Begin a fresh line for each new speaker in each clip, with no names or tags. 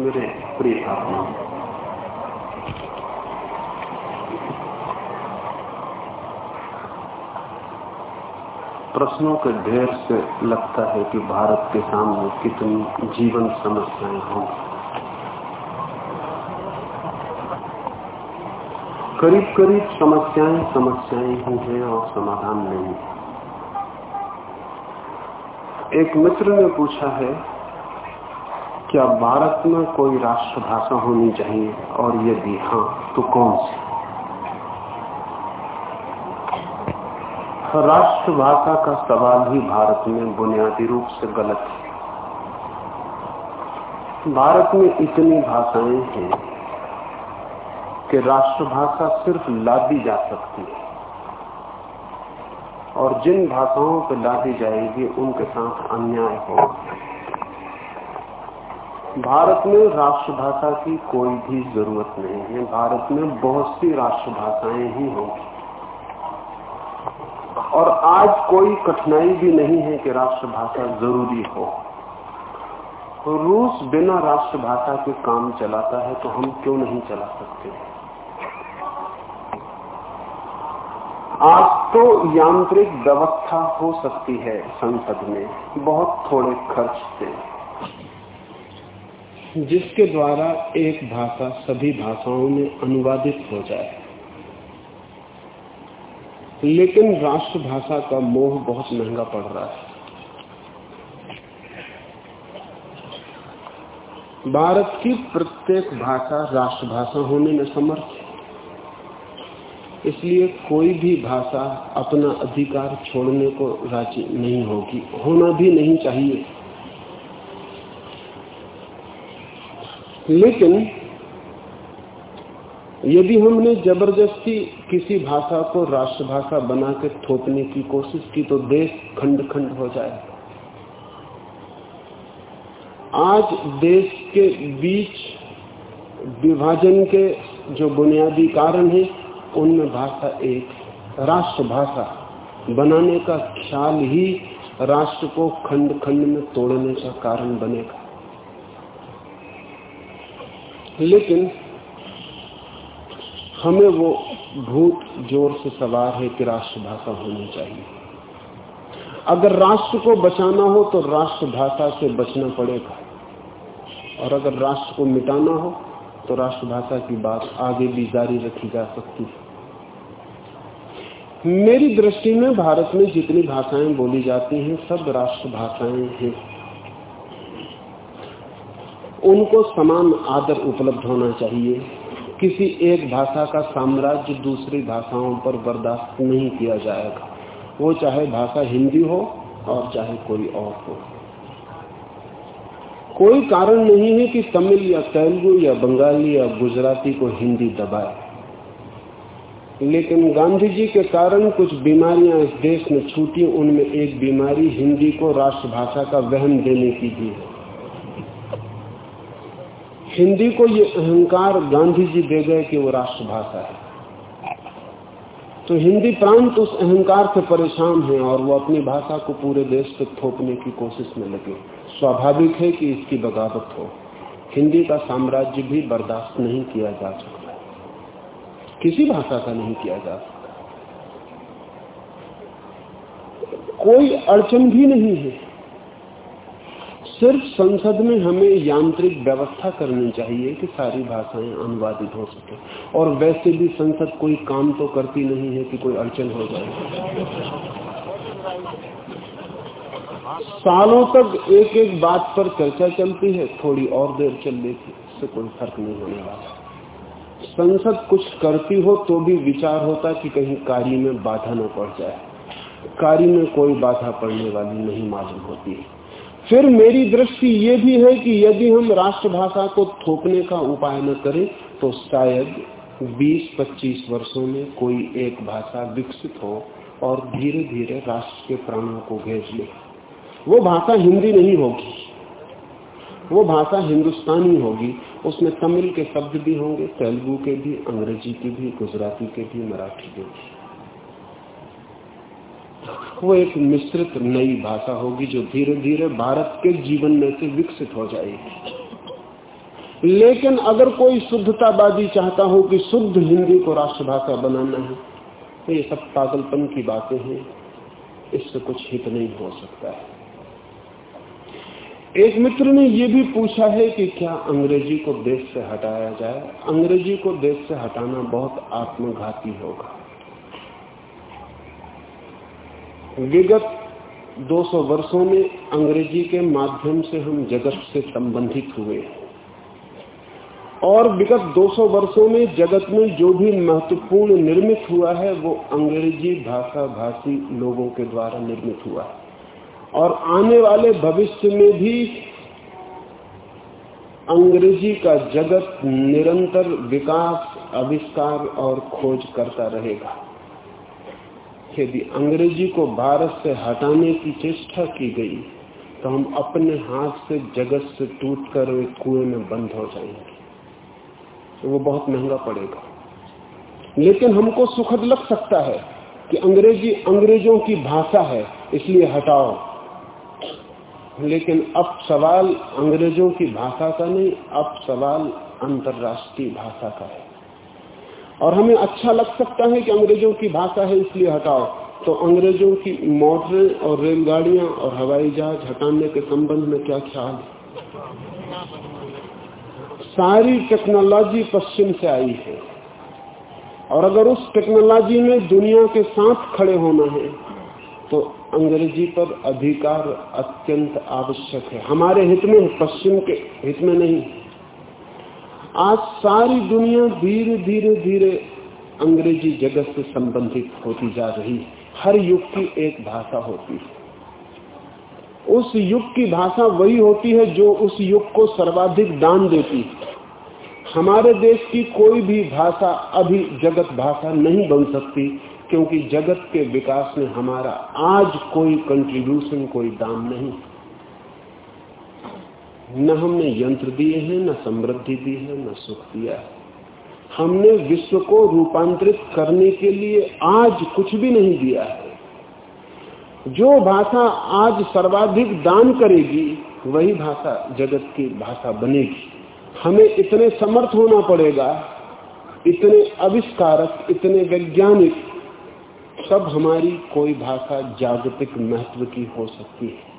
मेरे प्रिय आत्मा प्रश्नों के ढेर से लगता है कि भारत के सामने कितनी जीवन समस्याएँ होंगी करीब करीब समस्याएँ समस्याएँ ही हैं और समाधान नहीं। एक मित्र ने पूछा है क्या भारत में कोई राष्ट्रभाषा होनी चाहिए? और यदि हाँ तो कौन सी? राष्ट्रभाषा का सवाल ही भारत में बुनियादी रूप से गलत है। भारत में इतनी भाषाएँ हैं कि राष्ट्रभाषा सिर्फ़ लादी जा सकती है। और जिन भाषाओं पर लादी जाएगी, उनके साथ अन्याय होगा। भारत में राष्ट्रभाषा की कोई भी ज़रूरत नहीं है। भारत में बहुत सी राष्ट्रभाषाएँ ही होंगी। और आज कोई कठिनाई भी नहीं है कि राष्ट्रभाषा ज़रूरी हो। रूस बिना राष्ट्रभाषा के काम चलाता है तो हम क्यों नहीं चला सकते? आज तो यांत्रिक व्यवस्था हो सकती है संसद में, बहुत थोड़े खर्च से। जिसके द्वारा एक भाषा सभी भाषाओं में अनुवादित हो जाए। लेकिन राष्ट्रभाषा का मोह बहुत महँगा पड़ रहा है। भारत की प्रत्येक भाषा राष्ट्रभाषा होने में समर्थ है। इसलिए कोई भी भाषा अपना अधिकार छोड़ने को राज़ी नहीं होगी। होना भी नहीं चाहिए। लेकिन यदि हमने ज़बरदस्ती किसी भाषा को राष्ट्रभाषा बना के थोपने की कोशिश की तो देश खंड खंड हो जाए। आज देश के बीच विभाजन के जो बुनियादी कारण है, उनमें भाषा एक राष्ट्रभाषा बनाने का ख्याल ही राष्ट्र को खंड खंड में तोड़ने का कारण बनेगा। लेकिन हमें वो भूत ज़ोर से सवार है कि राष्ट्रभाषा होनी चाहिए। अगर राष्ट्र को बचाना हो तो राष्ट्रभाषा से बचना पड़ेगा। और अगर राष्ट्र को मिटाना हो तो राष्ट्रभाषा की बात आगे भी जारी रखी जा सकती है। मेरी दृष्टि में भारत में जितनी भाषाएँ बोली जाती हैं, सब राष्ट्रभाषाएँ हैं। उनको समान आदर उपलब्ध होना चाहिए। किसी एक भाषा का साम्राज्य दूसरी भाषाओं पर बर्दाश्त नहीं किया जाएगा। वो चाहे भाषा हिंदी हो और चाहे कोई और हो। कोई कारण नहीं है कि तमिल या तेलुगु या बंगाली या गुजराती को हिंदी दबाए। लेकिन गांधी जी के कारण कुछ बीमारियाँ इस देश में छूटी, उनमें एक बीमारी हिंदी को राष्ट्रभाषा का वहन देने की भी है। हिंदी को ये अहंकार गांधी जी दे गए कि वो राष्ट्रभाषा है। तो हिंदी प्रांत उस अहंकार से परेशान है और वो अपनी भाषा को पूरे देश पे थोपने की कोशिश में लगे। स्वाभाविक है कि इसकी बगावत हो। हिंदी का साम्राज्य भी बर्दाश्त नहीं किया जा सकता। किसी भाषा का नहीं किया जा सकता। कोई अड़चन भी नहीं है। सिर्फ़ संसद में हमें यांत्रिक व्यवस्था करनी चाहिए कि सारी भाषाएँ अनुवादित हो सके। और वैसे भी संसद कोई काम तो करती नहीं है कि कोई अड़चन हो जाए। सालों तक एक एक बात पर चर्चा चलती है, थोड़ी और देर चल लेती इससे कोई फ़र्क नहीं होने वाला। संसद कुछ करती हो तो भी विचार होता कि कहीं कार्य में बाधा न पड़ जाए। कार्य में कोई बाधा पड़ने वाली नहीं मालूम होती। है फिर मेरी दृष्टि ये भी है कि यदि हम राष्ट्रभाषा को थोपने का उपाय न करें तो शायद 20-25 वर्षों में कोई एक भाषा विकसित हो और धीरे धीरे राष्ट्र के प्राणों को घेर ले। वो भाषा हिंदी नहीं होगी। वो भाषा हिंदुस्तानी होगी। उसमें तमिल के शब्द भी होंगे, तेलुगु के भी, अंग्रेज़ी के भी, गुजराती के भी, मराठी के भी। वो एक मिश्रित नई भाषा होगी जो धीरे धीरे भारत के जीवन में से विकसित हो जाएगी। लेकिन अगर कोई शुद्धतावादी चाहता हो कि शुद्ध हिंदी को राष्ट्रभाषा बनाना है तो ये सब पागलपन की बातें हैं। इससे कुछ हित नहीं हो सकता है। एक मित्र ने यह भी पूछा है कि क्या अंग्रेज़ी को देश से हटाया जाए? अंग्रेज़ी को देश से हटाना बहुत आत्मघाती होगा। विगत 200 वर्षों में अंग्रेज़ी के माध्यम से हम जगत से संबंधित हुए और विगत 200 वर्षों में जगत में जो भी महत्वपूर्ण निर्मित हुआ है, वो अंग्रेज़ी भाषा भाषी लोगों के द्वारा निर्मित हुआ है। और आने वाले भविष्य में भी अंग्रेज़ी का जगत निरंतर विकास, आविष्कार और खोज करता रहेगा। यदि अंग्रेज़ी को भारत से हटाने की चेष्टा की गई तो हम अपने हाथ से जगत से टूट कर कुएँ में बंद हो जाएँगे। तो वो बहुत महँगा पड़ेगा। लेकिन हमको सुखद लग सकता है कि अंग्रेज़ी अंग्रेज़ों की भाषा है, इसलिए हटाओ। लेकिन अब सवाल अंग्रेज़ों की भाषा का नहीं, अब सवाल अंतर्राष्ट्रीय भाषा का है। और हमें अच्छा लग सकता है कि अंग्रेज़ों की भाषा है, इसलिए हटाओ। तो अंग्रेज़ों की मोटरें और रेलगाड़ियाँ और हवाई जहाज़ हटाने के संबंध में क्या ख्याल सारी टेक्नोलॉजी पश्चिम से आई है। और अगर उस टेक्नोलॉजी में दुनिया के साथ खड़े होना है तो अंग्रेज़ी पर अधिकार अत्यंत आवश्यक है। हमारे हित में पश्चिम के हित में नहीं। आज सारी दुनिया धीरे धीरे धीरे अंग्रेज़ी जगत से संबंधित होती जा रही है। हर युग की एक भाषा होती है। उस युग की भाषा वही होती है जो उस युग को सर्वाधिक दान देती है। हमारे देश की कोई भी भाषा अभी जगत भाषा नहीं बन सकती, क्योंकि जगत के विकास में हमारा आज कोई कंट्रीब्यूशन कोई दाम नहीं। न हमने यंत्र दिए हैं, न समृद्धि दी है, न सुख दिया है। हमने विश्व को रूपांतरित करने के लिए आज कुछ भी नहीं दिया है। जो भाषा आज सर्वाधिक दान करेगी, वही भाषा जगत की भाषा बनेगी। हमें इतने समर्थ होना पड़ेगा, इतने आविष्कारक, इतने वैज्ञानिक सब हमारी कोई भाषा जागतिक महत्व की हो सकती है।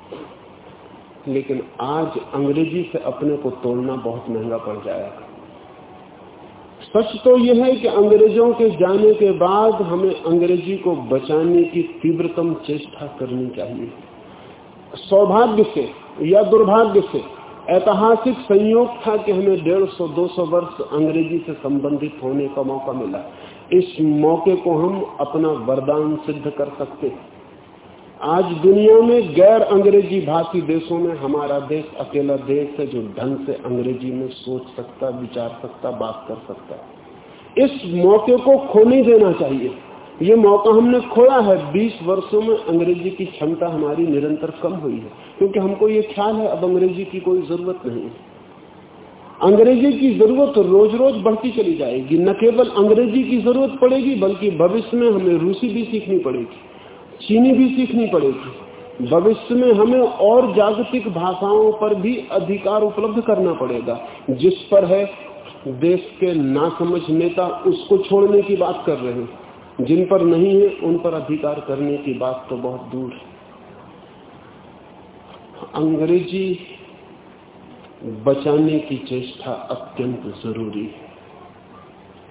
लेकिन आज अंग्रेज़ी से अपने को तोड़ना बहुत महँगा पड़ जाएगा। सच तो यह है कि अंग्रेज़ों के जाने के बाद हमें अंग्रेज़ी को बचाने की तीव्रतम चेष्टा करनी चाहिए। सौभाग्य से या दुर्भाग्य से ऐतिहासिक संयोग था कि हमें डेढ़ सौ, दो सौ वर्ष अंग्रेज़ी से संबंधित होने का मौका मिला। इस मौके को हम अपना वरदान सिद्ध कर सकते हैं। आज दुनिया में गैर अंग्रेज़ी भाषी देशों में हमारा देश अकेला देश है जो ढंग से अंग्रेज़ी में सोच सकता, विचार सकता, बात कर सकता है। इस मौके को खो नहीं देना चाहिए। ये मौका हमने खोया है। 20 वर्षों में अंग्रेज़ी की क्षमता हमारी निरंतर कम हुई है, क्योंकि हमको ये ख्याल है, अब अंग्रेज़ी की कोई ज़रूरत नहीं अंग्रेज़ी की ज़रूरत रोज रोज बढ़ती चली जाएगी। न केवल अंग्रेज़ी की ज़रूरत पड़ेगी, बल्कि भविष्य में हमें रूसी भी सीखनी पड़ेगी। चीनी भी सीखनी पड़ेगी। भविष्य में हमें और जागतिक भाषाओं पर भी अधिकार उपलब्ध करना पड़ेगा। जिस पर है, देश के नासमझ नेता उसको छोड़ने की बात कर रहे हैं। जिन पर नहीं है, उन पर अधिकार करने की बात तो बहुत दूर है। अंग्रेज़ी बचाने की चेष्टा अत्यंत ज़रूरी है।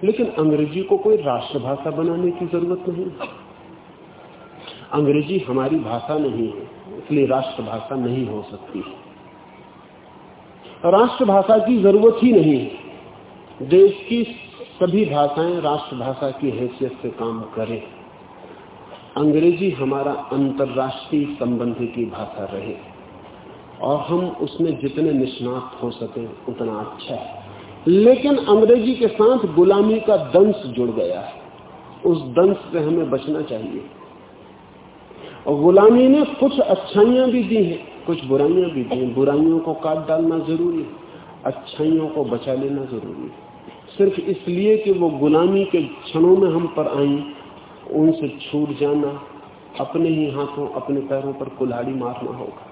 लेकिन अंग्रेज़ी को कोई राष्ट्रभाषा बनाने की ज़रूरत नहीं। अंग्रेज़ी हमारी भाषा नहीं है, इसलिए राष्ट्रभाषा नहीं हो सकती। राष्ट्रभाषा की ज़रूरत ही नहीं देश की सभी भाषाएँ राष्ट्रभाषा की हैसियत से काम करें। अंग्रेज़ी हमारा अंतर्राष्ट्रीय संबंध की भाषा रहे। और हम उसमें जितने निष्णात हो सके, उतना अच्छा है। लेकिन अंग्रेज़ी के साथ गुलामी का दंश जुड़ गया है। उस दंश से हमें बचना चाहिए। और गुलामी ने कुछ अच्छाइयाँ भी दी हैं, कुछ बुराइयाँ भी दी बुराइयों को काट डालना ज़रूरी अच्छाइयों को बचा लेना ज़रूरी सिर्फ़ इसलिए कि वो गुलामी के क्षणों में हम पर आई, उनसे छूट जाना, अपने ही हाथों, अपने पैरों पर कुल्हाड़ी मारना होगा।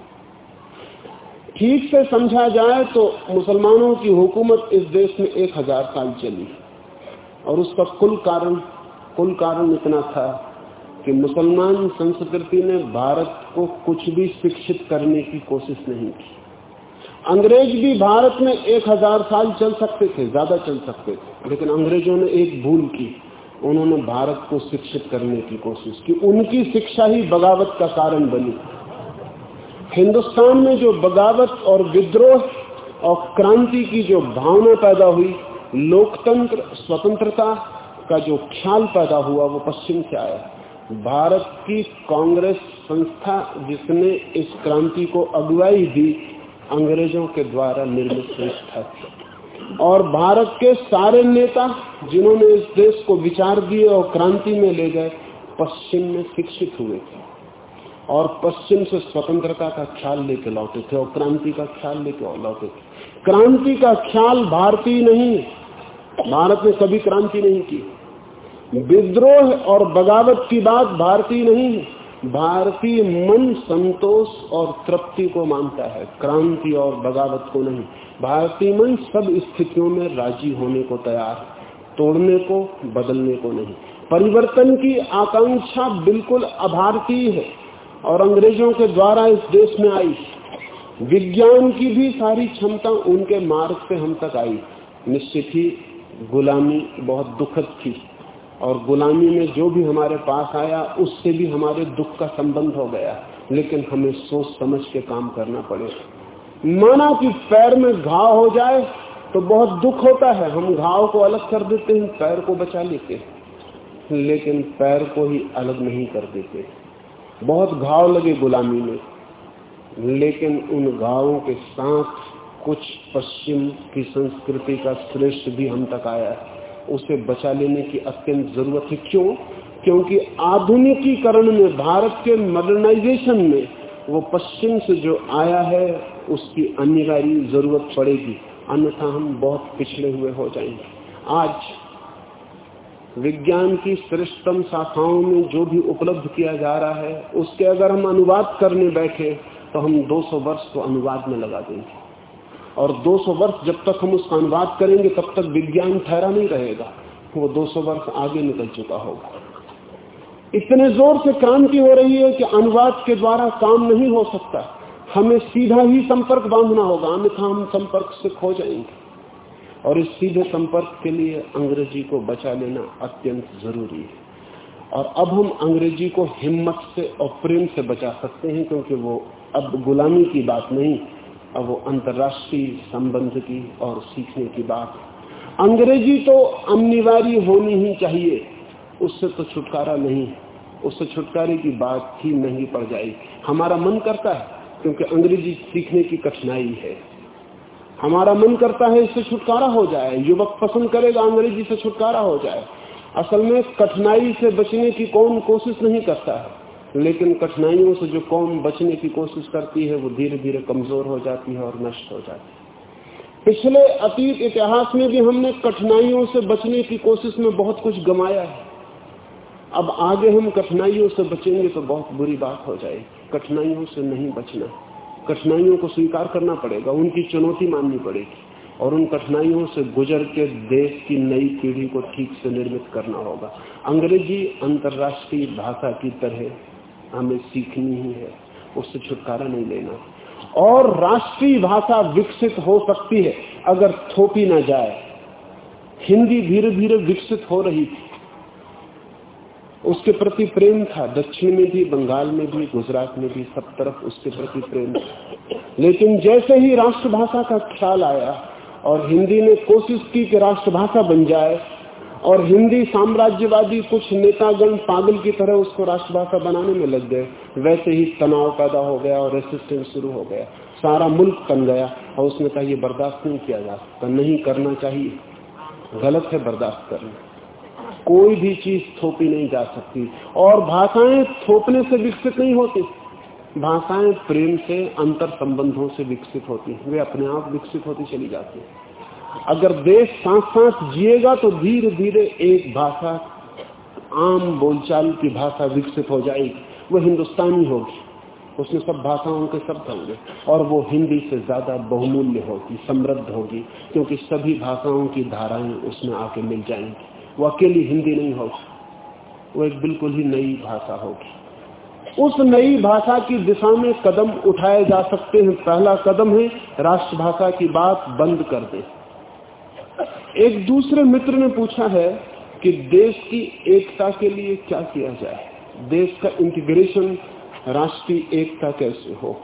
ठीक से समझा जाए तो मुसलमानों की हुकूमत इस देश में एक हज़ार साल चली, और उसका कुल कारण कुल कारण इतना था कि मुसलमान संस्कृति ने भारत को कुछ भी शिक्षित करने की कोशिश नहीं की। अंग्रेज़ भी भारत में एक हज़ार साल चल सकते थे, ज़्यादा चल सकते थे, लेकिन अंग्रेज़ों ने एक भूल की। उन्होंने भारत को शिक्षित करने की कोशिश की। उनकी शिक्षा ही बगावत का कारण बनी। हिंदुस्तान में जो बगावत और विद्रोह और क्रांति की जो भावना पैदा हुई, लोकतंत्र, स्वतंत्रता का जो ख्याल पैदा हुआ, वो पश्चिम से आया। भारत की कांग्रेस संस्था जिसने इस क्रांति को अगुवाई दी, अंग्रेज़ों के द्वारा निर्मित संस्था थी। और भारत के सारे नेता जिन्होंने इस देश को विचार दिए और क्रांति में ले गए, पश्चिम में शिक्षित हुए थे। और पश्चिम से स्वतंत्रता का ख्याल लेके लौटे थे और क्रांति का ख्याल लेके लौटे थे। क्रांति का ख्याल भारतीय नहीं, भारत ने कभी क्रांति नहीं की। विद्रोह और बगावत की बात भारतीय नहीं है भारतीय मन संतोष और तृप्ति को मानता है, क्रांति और बगावत को नहीं। भारतीय मन सब स्थितियों में राज़ी होने को तैयार है, तोड़ने को, बदलने को नहीं। परिवर्तन की आकांक्षा बिल्कुल अभारतीय है, और अंग्रेज़ों के द्वारा इस देश में आई। विज्ञान की भी सारी क्षमता उनके मार्ग से हम तक आई। निश्चित ही गुलामी बहुत दुखद थी। और गुलामी में जो भी हमारे पास आया, उससे भी हमारे दुख का संबंध हो गया। लेकिन हमें सोच समझ के काम करना पड़ेगा। माना कि पैर में घाव हो जाए तो बहुत दुख होता है। हम घाव को अलग कर देते हैं, पैर को बचा लेते हैं। लेकिन पैर को ही अलग नहीं कर देते। बहुत घाव लगे गुलामी में। लेकिन उन घावों के साथ कुछ पश्चिम की संस्कृति का श्रेष्ठ भी हम तक आया है। उसे बचा लेने की अत्यंत ज़रूरत है। क्यों? क्योंकि आधुनिकीकरण में, भारत के मॉडर्नाइजेशन में, वो पश्चिम से जो आया है, उसकी अनिवार्य ज़रूरत पड़ेगी। अन्यथा हम बहुत पिछड़े हुए हो जाएँगे। आज विज्ञान की श्रेष्ठतम शाखाओं में जो भी उपलब्ध किया जा रहा है, उसके अगर हम अनुवाद करने बैठे तो हम 200 वर्ष को अनुवाद में लगा देंगे। और 200 वर्ष जब तक हम उसका अनुवाद करेंगे, तब तक विज्ञान ठहरा नहीं रहेगा। वो 200 वर्ष आगे निकल चुका होगा। इतने ज़ोर से क्रांति हो रही है कि अनुवाद के द्वारा काम नहीं हो सकता। हमें सीधा ही संपर्क बांधना होगा। अन्यथा हम संपर्क से खो जाएँगे। और इस सीधे संपर्क के लिए अंग्रेज़ी को बचा लेना अत्यंत ज़रूरी है। और अब हम अंग्रेज़ी को हिम्मत से और प्रेम से बचा सकते हैं, क्योंकि वो अब गुलामी की बात नहीं अब वो अंतर्राष्ट्रीय संबंध की और सीखने की बात अंग्रेज़ी तो अनिवार्य होनी ही चाहिए। उससे तो छुटकारा नहीं उससे छुटकारे की बात ही नहीं पड़ जाएगी। हमारा मन करता है, क्योंकि अंग्रेज़ी सीखने की कठिनाई है। हमारा मन करता है, इससे छुटकारा हो जाए। युवक पसंद करेगा, अंग्रेज़ी से छुटकारा हो जाए। असल में कठिनाई से बचने की कौन कोशिश नहीं करता है। लेकिन कठिनाइयों से जो कौम बचने की कोशिश करती है, वो धीरे धीरे कमज़ोर हो जाती है और नष्ट हो जाती है। पिछले अतीत इतिहास में भी हमने कठिनाइयों से बचने की कोशिश में बहुत कुछ गमाया है। अब आगे हम कठिनाइयों से बचेंगे तो बहुत बुरी बात हो जाएगी। कठिनाइयों से नहीं बचना। कठिनाइयों को स्वीकार करना पड़ेगा, उनकी चुनौती माननी पड़ेगी और उन कठिनाइयों से गुजर के देश की नई पीढ़ी को ठीक से निर्मित करना होगा। अंग्रेज़ी अंतर्राष्ट्रीय भाषा की तरह हमें सीखनी ही है, उससे छुटकारा नहीं लेना। और राष्ट्रीय भाषा विकसित हो सकती है, अगर थोपी ना जाए। हिंदी धीरे धीरे विकसित हो रही थी। उसके प्रति प्रेम था, दक्षिण में भी, बंगाल में भी, गुजरात में भी, सब तरफ़ उसके प्रति प्रेम था। लेकिन जैसे ही राष्ट्रभाषा का ख्याल आया और हिंदी ने कोशिश की कि राष्ट्रभाषा बन जाए और हिंदी साम्राज्यवादी कुछ नेतागण पागल की तरह उसको राष्ट्रभाषा बनाने में लग गए। वैसे ही तनाव पैदा हो गया और रेसिस्टेंस शुरू हो गया। सारा मुल्क तन गया और उसने कहा, ये बर्दाश्त नहीं किया जा सकता, नहीं करना चाहिए। गलत है बर्दाश्त करना। कोई भी चीज़ थोपी नहीं जा सकती। और भाषाएँ थोपने से विकसित नहीं होती। भाषाएँ प्रेम से, अंतर संबंधों से विकसित होती वे अपने आप विकसित होती चली जाती है। अगर देश सांस सांस जिएगा तो धीरे धीरे एक भाषा, आम बोलचाल की भाषा विकसित हो जाएगी। वो हिंदुस्तानी होगी। उसमें सब भाषाओं के शब्द होंगे और वो हिंदी से ज़्यादा बहुमूल्य होगी, समृद्ध होगी, क्योंकि सभी भाषाओं की धाराएँ उसमें आके मिल जाएँगी। वो अकेली हिंदी नहीं होगी। वो एक बिल्कुल ही नई भाषा होगी। उस नई भाषा की दिशा में कदम उठाए जा सकते हैं। पहला कदम है, राष्ट्रभाषा की बात बंद कर दे। एक दूसरे मित्र ने पूछा है कि देश की एकता के लिए क्या किया जाए? देश का इंटीग्रेशन राष्ट्रीय एकता कैसे हो?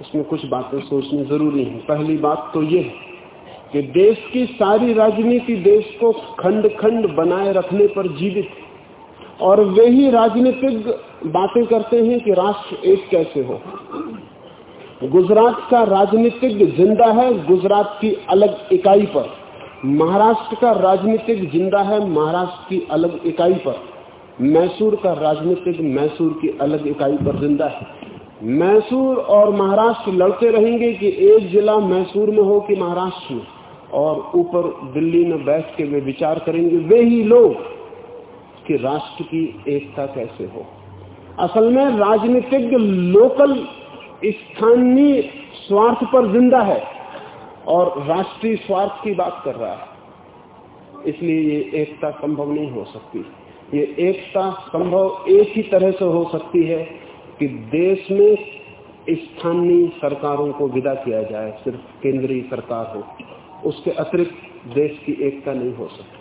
इसमें कुछ बातें सोचनी ज़रूरी है। पहली बात तो यह कि देश की सारी राजनीति देश को खंड खंड बनाए रखने पर जीवित और वे ही राजनीतिक बातें करते हैं कि राष्ट्र एक कैसे हो। गुजरात का राजनीतिक ज़िंदा है, गुजरात की अलग इकाई पर। महाराष्ट्र का राजनीतिक ज़िंदा है महाराष्ट्र की अलग इकाई पर। मैसूर का राजनीतिक मैसूर की अलग इकाई पर ज़िंदा है। मैसूर और महाराष्ट्र लड़ते रहेंगे कि एक जिला मैसूर में हो कि महाराष्ट्र में। और ऊपर दिल्ली में बैठ के वे विचार करेंगे, वे ही लोग कि राष्ट्र की एकता कैसे हो। असल में राजनीतिक लोकल स्थानीय स्वार्थ पर ज़िंदा है। और राष्ट्रीय स्वार्थ की बात कर रहा है। इसलिए ये एकता संभव नहीं हो सकती। ये एकता संभव एक ही तरह से हो सकती है कि देश में स्थानीय सरकारों को विदा किया जाए, सिर्फ़ केंद्रीय सरकार हो। उसके अतिरिक्त देश की एकता नहीं हो सकती।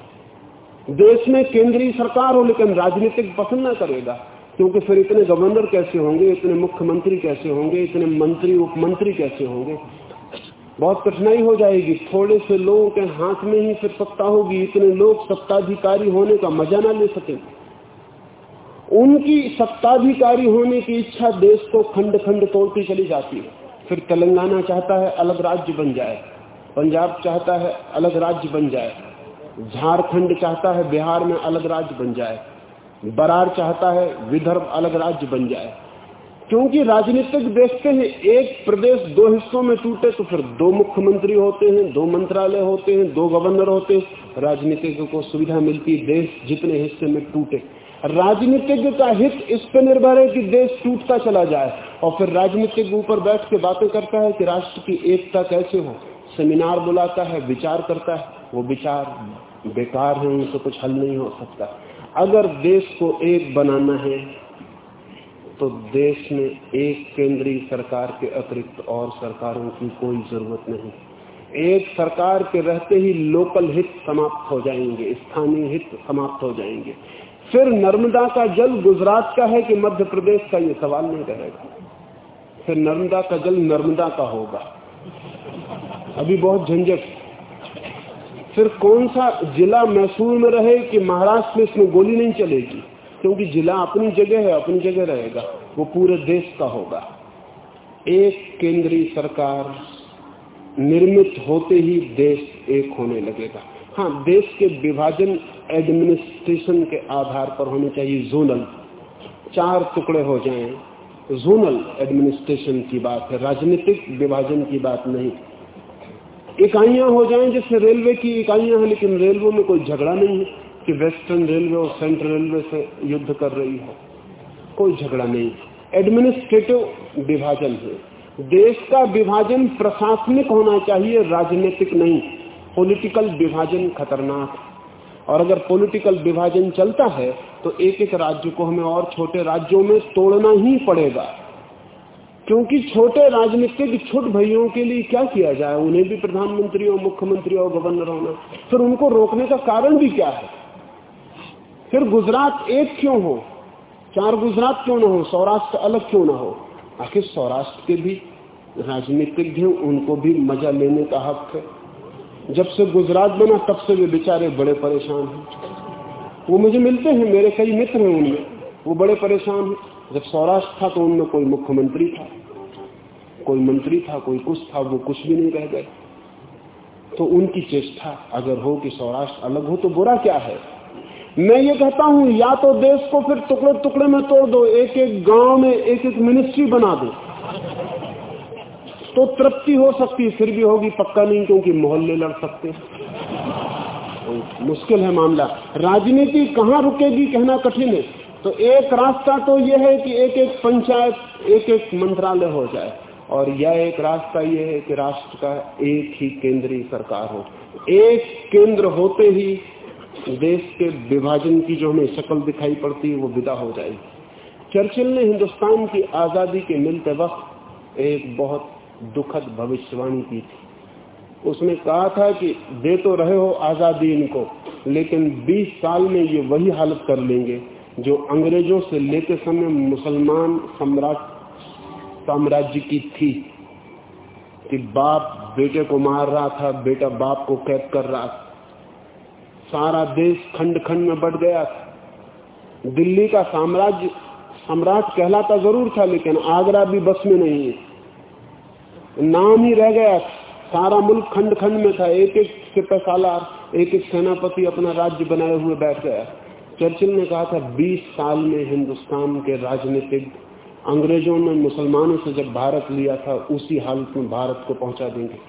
देश में केंद्रीय सरकार हो, लेकिन राजनीतिक पसंद न करेगा, क्योंकि फिर इतने गवर्नर कैसे होंगे, इतने मुख्यमंत्री कैसे होंगे, इतने मंत्री, उपमंत्री कैसे होंगे? बहुत कठिनाई हो जाएगी। थोड़े से लोगों के हाथ में ही फिर सत्ता होगी, इतने लोग सत्ताधिकारी होने का मज़ा ना ले सकेंगे उनकी सत्ताधिकारी होने की इच्छा देश को खंड खंड तोड़ती चली जाती है। फिर तेलंगाना चाहता है अलग राज्य बन जाए। पंजाब चाहता है अलग राज्य बन जाए। झारखंड चाहता है बिहार में अलग राज्य बन जाए। बरार चाहता है विदर्भ अलग राज्य बन जाए। क्योंकि राजनीतिक देखते हैं एक प्रदेश दो हिस्सों में टूटे तो फिर दो मुख्यमंत्री होते हैं, दो मंत्रालय होते हैं, दो गवर्नर होते हैं। राजनीतिक को सुविधा मिलती, देश जितने हिस्से में टूटे। राजनीतिज्ञ का हित इस पर निर्भर है कि देश टूटता चला जाए। और फिर राजनीतिक ऊपर बैठ के बातें करता है कि राष्ट्र की एकता कैसे हो। सेमिनार बुलाता है, विचार करता है। वो विचार बेकार है, उनसे कुछ हल नहीं हो सकता। अगर देश को एक बनाना है तो देश में एक केंद्रीय सरकार के अतिरिक्त और सरकारों की कोई ज़रूरत नहीं। एक सरकार के रहते ही लोकल हित समाप्त हो जाएँगे, स्थानीय हित समाप्त हो जाएँगे। फिर नर्मदा का जल गुजरात का है कि मध्य प्रदेश का, ये सवाल नहीं रहेगा। फिर नर्मदा का जल नर्मदा का होगा। अभी बहुत झंझट। फिर कौन सा जिला मैसूर में रहे कि महाराष्ट्र में इसमें गोली नहीं चलेगी? क्योंकि जिला अपनी जगह है, अपनी जगह रहेगा। वो पूरे देश का होगा। एक केंद्रीय सरकार निर्मित होते ही देश एक होने लगेगा। हाँ देश के विभाजन एडमिनिस्ट्रेशन के आधार पर होने चाहिए जोनल चार टुकड़े हो जाएँ। जोनल एडमिनिस्ट्रेशन की बात है, राजनीतिक विभाजन की बात नहीं। इकाइयाँ हो जाएँ जैसे रेलवे की इकाइयाँ हैं, लेकिन रेलवे में कोई झगड़ा नहीं है। कि वेस्टर्न रेलवे और सेंट्रल रेलवे से युद्ध कर रही हो। कोई झगड़ा नहीं। एडमिनिस्ट्रेटिव विभाजन है। देश का विभाजन प्रशासनिक होना चाहिए, राजनीतिक नहीं। पॉलिटिकल विभाजन खतरनाक और अगर पॉलिटिकल विभाजन चलता है तो एक एक राज्य को हमें और छोटे राज्यों में तोड़ना ही पड़ेगा। क्योंकि छोटे राजनीतिक छुट भाइयों के लिए क्या किया जाए? उन्हें भी प्रधानमंत्री और मुख्यमंत्री और गवर्नर होना। फिर उनको रोकने का कारण भी क्या है? फिर गुजरात एक क्यों हो? चार गुजरात क्यों ना हो? सौराष्ट्र अलग क्यों ना हो? आखिर सौराष्ट्र के भी राजनीतिज्ञ उनको भी मज़ा लेने का हक है। जब से गुजरात बना, तब से वे बेचारे बड़े परेशान हैं। वो मुझे मिलते हैं, मेरे कई मित्र हैं उनमें। वो बड़े परेशान हैं। जब सौराष्ट्र था तो उनमें कोई मुख्यमंत्री था। कोई मंत्री था, कोई कुछ था, वो कुछ भी नहीं रह गए। तो उनकी चेष्टा अगर हो कि सौराष्ट्र अलग हो तो बुरा क्या है? मैं ये कहता हूँ, या तो देश को फिर टुकड़े टुकड़े में तोड़ दो एक एक गाँव में एक एक मिनिस्ट्री बना दो। तो तृप्ति हो सकती फिर भी होगी, पक्का नहीं, क्योंकि मोहल्ले लड़ सकते मुश्किल है मामला। राजनीति कहाँ रुकेगी, कहना कठिन है। तो एक रास्ता तो यह है कि एक एक पंचायत एक एक मंत्रालय हो जाए। और यह एक रास्ता यह है कि राष्ट्र का एक ही केंद्रीय सरकार हो। एक केंद्र होते ही देश के विभाजन की जो हमें शक्ल दिखाई पड़ती है वो विदा हो जाएगी। चर्चिल ने हिंदुस्तान की आज़ादी के मिलते वक्त एक बहुत दुखद भविष्यवाणी की थी। उसने कहा था कि दे तो रहे हो आज़ादी इनको, लेकिन 20 साल में ये वही हालत कर लेंगे जो अंग्रेज़ों से लेते समय मुसलमान सम्राट, साम्राज्य की थी कि बाप बेटे को मार रहा था, बेटा बाप को कैद कर रहा था। सारा देश खंड खंड में बढ़ गया। था दिल्ली का साम्राज्य, सम्राट कहलाता ज़रूर था, लेकिन आगरा भी बस में नहीं है। नाम ही रह गया। सारा मुल्क खंड खंड में था। एक एक सालार एक एक सेनापति अपना राज्य बनाए हुए बैठ गया। चर्चिल ने कहा था 20 साल में हिंदुस्तान के राजनीतिक अंग्रेज़ों ने मुसलमानों से जब भारत लिया था, उसी हालत में भारत को पहुँचा देंगे।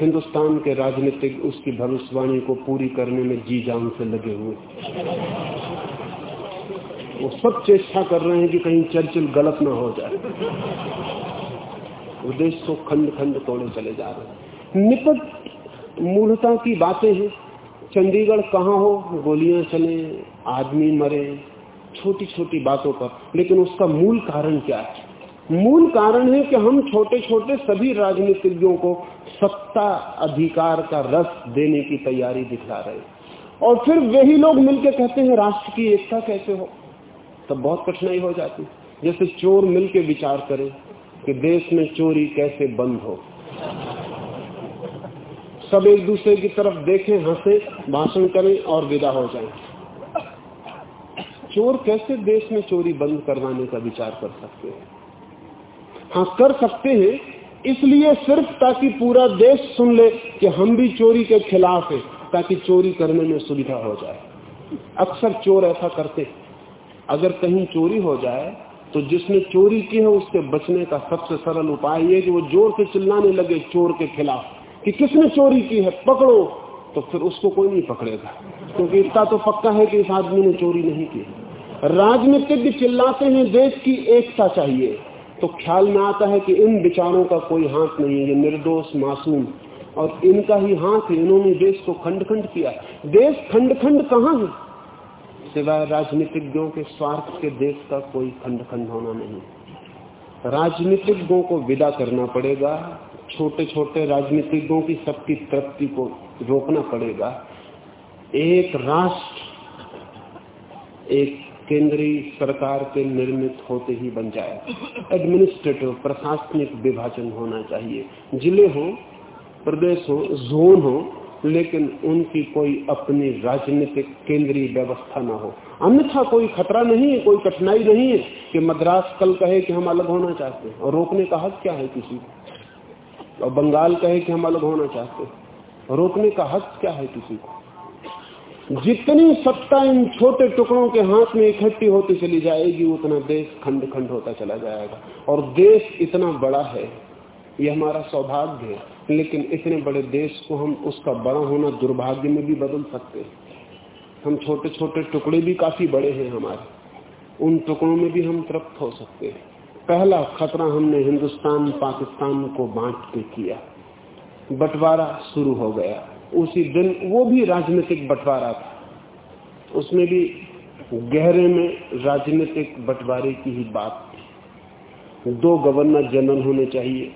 हिंदुस्तान के राजनीतिक उसकी भविष्यवाणी को पूरी करने में जी जान से लगे हुए। वो सब चेष्टा कर रहे हैं कि कहीं चर्चिल गलत ना हो जाए। देश को खंड खंड तोड़े चले जा रहे निपट मूलता की बातें हैं। चंडीगढ़ कहाँ हो? गोलियाँ चले, आदमी मरे छोटी छोटी बातों पर। लेकिन उसका मूल कारण क्या है? मूल कारण है कि हम छोटे छोटे सभी राजनीतिज्ञों को सत्ता अधिकार का रस देने की तैयारी दिखला रहे और फिर वही लोग मिलकर कहते हैं, राष्ट्र की एकता कैसे हो? तब बहुत कठिनाई हो जाती। जैसे चोर मिलकर विचार करें कि देश में चोरी कैसे बंद हो। सब एक दूसरे की तरफ़ देखें, हंसे, भाषण करें और विदा हो जाएँ। चोर कैसे देश में चोरी बंद करवाने का विचार कर सकते हैं? हाँ कर सकते हैं इसलिए सिर्फ़ ताकि पूरा देश सुन ले कि हम भी चोरी के खिलाफ है, ताकि चोरी करने में सुविधा हो जाए। अक्सर चोर ऐसा करते अगर कहीं चोरी हो जाए तो जिसने चोरी की है उसके बचने का सबसे सरल उपाय यह कि वो ज़ोर से चिल्लाने लगे चोर के खिलाफ कि किसने चोरी की है, पकड़ो तो फिर उसको कोई नहीं पकड़ेगा। क्योंकि तो इतना तो पक्का है कि इस आदमी ने चोरी नहीं की। राजनीतिक चिल्लाते हैं, देश की एकता चाहिए। तो ख्याल में आता है कि इन विचारों का कोई हाथ नहीं है, ये निर्दोष, मासूम। और इनका ही हाथ है, इन्होंने देश को खंड खंड किया। देश खंड खंड कहाँ है? सिवाय राजनीतिज्ञों के स्वार्थ के देश का कोई खंड खंड होना नहीं। राजनीतिज्ञों को विदा करना पड़ेगा छोटे छोटे राजनीतिज्ञों की सबकी तृप्ति को रोकना पड़ेगा। एक राष्ट्र, एक केंद्रीय सरकार के निर्मित होते ही बन जाए। एडमिनिस्ट्रेटिव प्रशासनिक विभाजन होना चाहिए। ज़िले हो, प्रदेश हो जोन हो, लेकिन उनकी कोई अपनी राजनीतिक केंद्रीय व्यवस्था ना हो। अन्यथा कोई खतरा नहीं है कोई कठिनाई नहीं है कि मद्रास कल कहे कि हम अलग होना चाहते हैं। और रोकने का हक क्या है किसी को? और बंगाल कहे कि हम अलग होना चाहते हैं। रोकने का हक क्या है किसी को? जितनी सत्ता इन छोटे टुकड़ों के हाथ में इकट्ठी होती चली जाएगी, उतना देश खंड खंड होता चला जाएगा। और देश इतना बड़ा है, ये हमारा सौभाग्य है। लेकिन इतने बड़े देश को हम, उसका बड़ा होना दुर्भाग्य में भी बदल सकते हैं। हम छोटे छोटे टुकड़े भी काफ़ी बड़े हैं हमारे। उन टुकड़ों में भी हम तृप्त हो सकते हैं। पहला खतरा हमने हिंदुस्तान, पाकिस्तान को बांट के किया। बंटवारा शुरू हो गया। उसी दिन वो भी राजनीतिक बंटवारा था। उसमें भी गहरे में राजनीतिक बंटवारे की ही बात थी। दो गवर्नर जनरल होने चाहिए,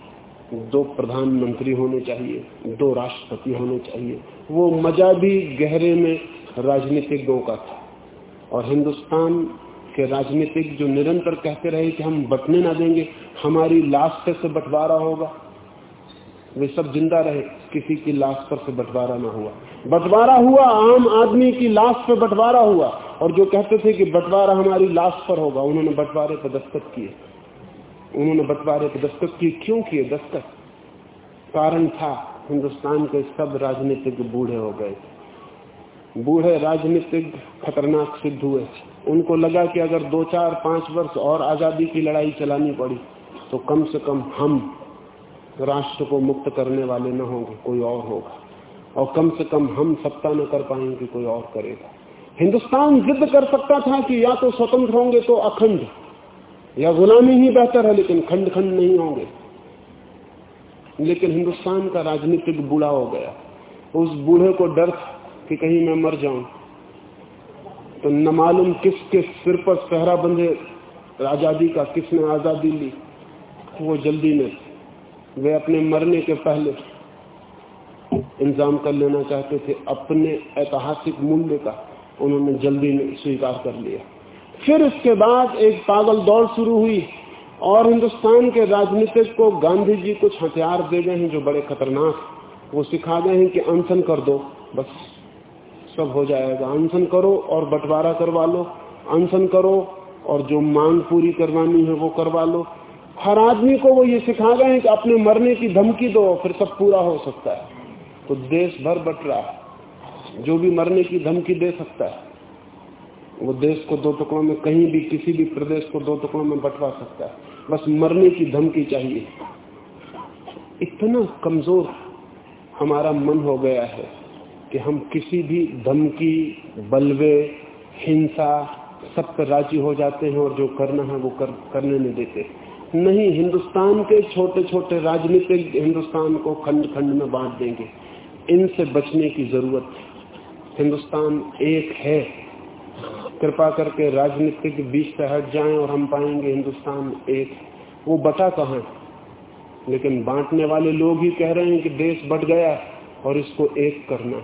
दो प्रधानमंत्री होने चाहिए, दो राष्ट्रपति होने चाहिए। वो मज़ा भी गहरे में राजनीतिज्ञों का था। और हिंदुस्तान के राजनीतिक जो निरंतर कहते रहे कि हम बटने ना देंगे, हमारी लाश से बंटवारा होगा। वे सब ज़िंदा रहे। किसी की लाश पर से बंटवारा ना हुआ। बंटवारा हुआ, आम आदमी की लाश पर बंटवारा हुआ। और जो कहते थे कि बंटवारा हमारी लाश पर होगा, उन्होंने बंटवारे पर दस्तखत किए। उन्होंने बंटवारे पर दस्तक किए। क्यों किए? दस्तक? कारण था, हिंदुस्तान के सब राजनीतिक बूढ़े हो गए। बूढ़े राजनीतिक खतरनाक सिद्ध हुए। उनको लगा कि अगर दो चार पाँच वर्ष और आज़ादी की लड़ाई चलानी पड़ी तो कम से कम हम राष्ट्र को मुक्त करने वाले न होंगे, कोई और होगा। और कम से कम हम सत्ता न कर पाएँगे कोई और करेगा। हिंदुस्तान जिद कर सकता था कि या तो स्वतंत्र होंगे तो अखंड, या गुलामी ही बेहतर है, लेकिन खंड खंड नहीं होंगे। लेकिन हिंदुस्तान का राजनीतिक बूढ़ा हो गया। उस बूढ़े को डर कि कहीं मैं मर जाऊँ। तो न मालूम किसके सिर पर सहरा बंधे, आज़ादी का किसने आज़ादी ली, वो जल्दी में वे अपने मरने के पहले इंतज़ाम कर लेना चाहते थे अपने ऐतिहासिक मूल्य का उन्होंने जल्दी में स्वीकार कर लिया। फिर इसके बाद एक पागल दौड़ शुरू हुई और हिंदुस्तान के राजनीतिक को गांधी जी कुछ हथियार दे गए हैं जो बड़े खतरनाक वो सिखा गए हैं कि अनशन कर दो, बस सब हो जाएगा। अनशन करो और बंटवारा करवा लो, अनशन करो और जो मांग पूरी करवानी है वो करवा लो। हर आदमी को वो ये सिखा गए हैं कि अपने मरने की धमकी दो फिर सब पूरा हो सकता है। तो देश भर बट रहा है। जो भी मरने की धमकी दे सकता है वो देश को दो टुकड़ों में कहीं भी किसी भी प्रदेश को दो टुकड़ों में बंटवा सकता है। बस मरने की धमकी चाहिए। इतना कमज़ोर हमारा मन हो गया है कि हम किसी भी धमकी बलवे हिंसा सब पर राज़ी हो जाते हैं और जो करना है वो कर, करने नहीं देते। नहीं, हिंदुस्तान के छोटे छोटे राजनीतिक हिंदुस्तान को खंड खंड में बांट देंगे। इनसे बचने की ज़रूरत हिंदुस्तान एक है। कृपा करके राजनीतिक बीच से हट जाएँ और हम पाएँगे हिंदुस्तान एक। वो बटा कहा लेकिन बांटने वाले लोग ही कह रहे हैं कि देश बट गया और इसको एक करना।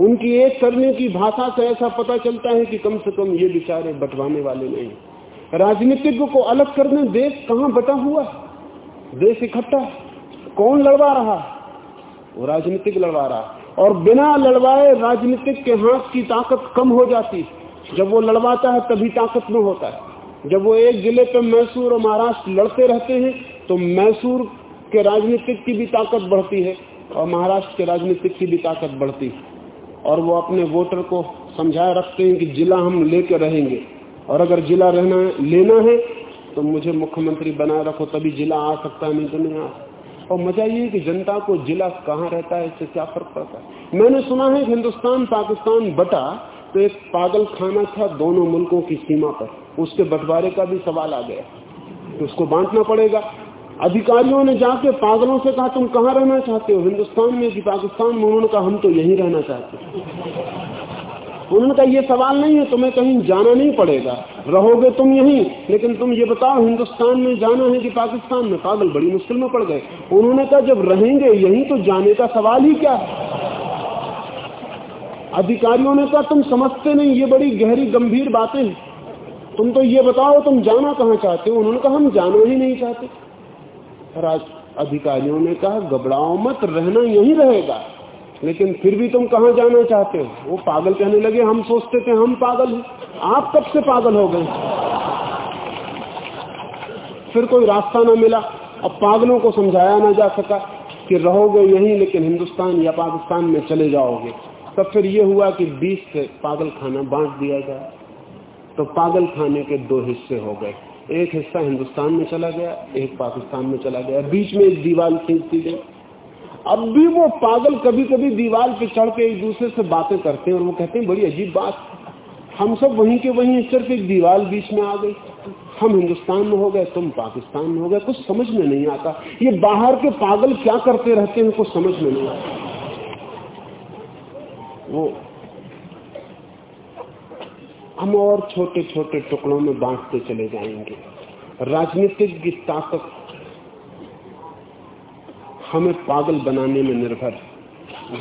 उनकी एक करने की भाषा से ऐसा पता चलता है कि कम से कम ये बेचारे बंटवाने वाले नहीं। राजनीतिज्ञ को अलग करने देश कहाँ बटा हुआ देश इकट्ठा कौन लड़वा रहा वो राजनीतिक लड़वा रहा और बिना लड़वाए राजनीतिक के हाथ की ताकत कम हो जाती जब वो लड़वाता है, तभी ताकत में होता है। जब वो एक ज़िले पे मैसूर और महाराष्ट्र लड़ते रहते हैं तो मैसूर के राजनीतिक की भी ताकत बढ़ती है और महाराष्ट्र के राजनीतिक की भी ताकत बढ़ती है। और वो अपने वोटर को समझाए रखते हैं कि जिला हम लेकर रहेंगे। और अगर जिला रहना है लेना है तो मुझे मुख्यमंत्री बनाए रखो, तभी जिला आ सकता है, नहीं तो नहीं आ और मज़ा ये कि जनता को जिला कहाँ रहता है, इससे क्या फ़र्क पड़ता है? मैंने सुना है हिंदुस्तान, पाकिस्तान, बटा तो एक पागल खाना था दोनों मुल्कों की सीमा पर। उसके बंटवारे का भी सवाल आ गया। तो उसको बांटना पड़ेगा। अधिकारियों ने जाके पागलों से कहा, तुम कहाँ रहना चाहते हो? हिंदुस्तान में कि पाकिस्तान में? उन्होंने कहा, हम तो यहीं रहना चाहते उन्होंने कहा ये सवाल नहीं है, तुम्हें कहीं जाना नहीं पड़ेगा। रहोगे तुम यहीं, लेकिन तुम ये बताओ, हिंदुस्तान में जाना है कि पाकिस्तान में? पागल, बड़ी मुश्किल में पड़ गए। उन्होंने कहा, जब रहेंगे यहीं तो जाने का सवाल ही क्या? अधिकारियों ने कहा, तुम समझते नहीं, ये बड़ी गहरी, गंभीर बातें तुम तो ये बताओ, तुम जाना कहाँ चाहते हो? उन्होंने कहा, हम जाना ही नहीं चाहते। राज अधिकारियों ने कहा, घबराओ मत, रहना यही रहेगा। लेकिन फिर भी तुम कहा जाना चाहते हो? वो पागल कहने लगे, हम सोचते थे हम पागल हैं। आप कब से पागल हो गए? फिर कोई रास्ता ना मिला। अब पागलों को समझाया ना जा सका कि रहोगे यहीं, लेकिन हिंदुस्तान या पाकिस्तान में चले जाओगे। तब फिर ये हुआ कि बीस से पागल खाना बांट दिया जाए तो पागल खाने के दो हिस्से हो गए। एक हिस्सा हिंदुस्तान में चला गया, एक पाकिस्तान में चला गया। बीच में एक दीवार खींच दी गई। अब भी वो पागल कभी कभी दीवार पे चढ़ के एक दूसरे से बातें करते हैं और वो कहते हैं, बड़ी अजीब बात। हम सब वहीं के वहीं सिर्फ़ एक दीवार बीच में आ गई। हम हिंदुस्तान में हो गए, तुम पाकिस्तान में हो गए। कुछ समझ में नहीं आता। ये बाहर के पागल क्या करते रहते हैं कुछ समझ में नहीं आता। वो हम और छोटे छोटे टुकड़ों में बांटते चले जाएँगे। राजनीतिक की ताकत हमें पागल बनाने में निर्भर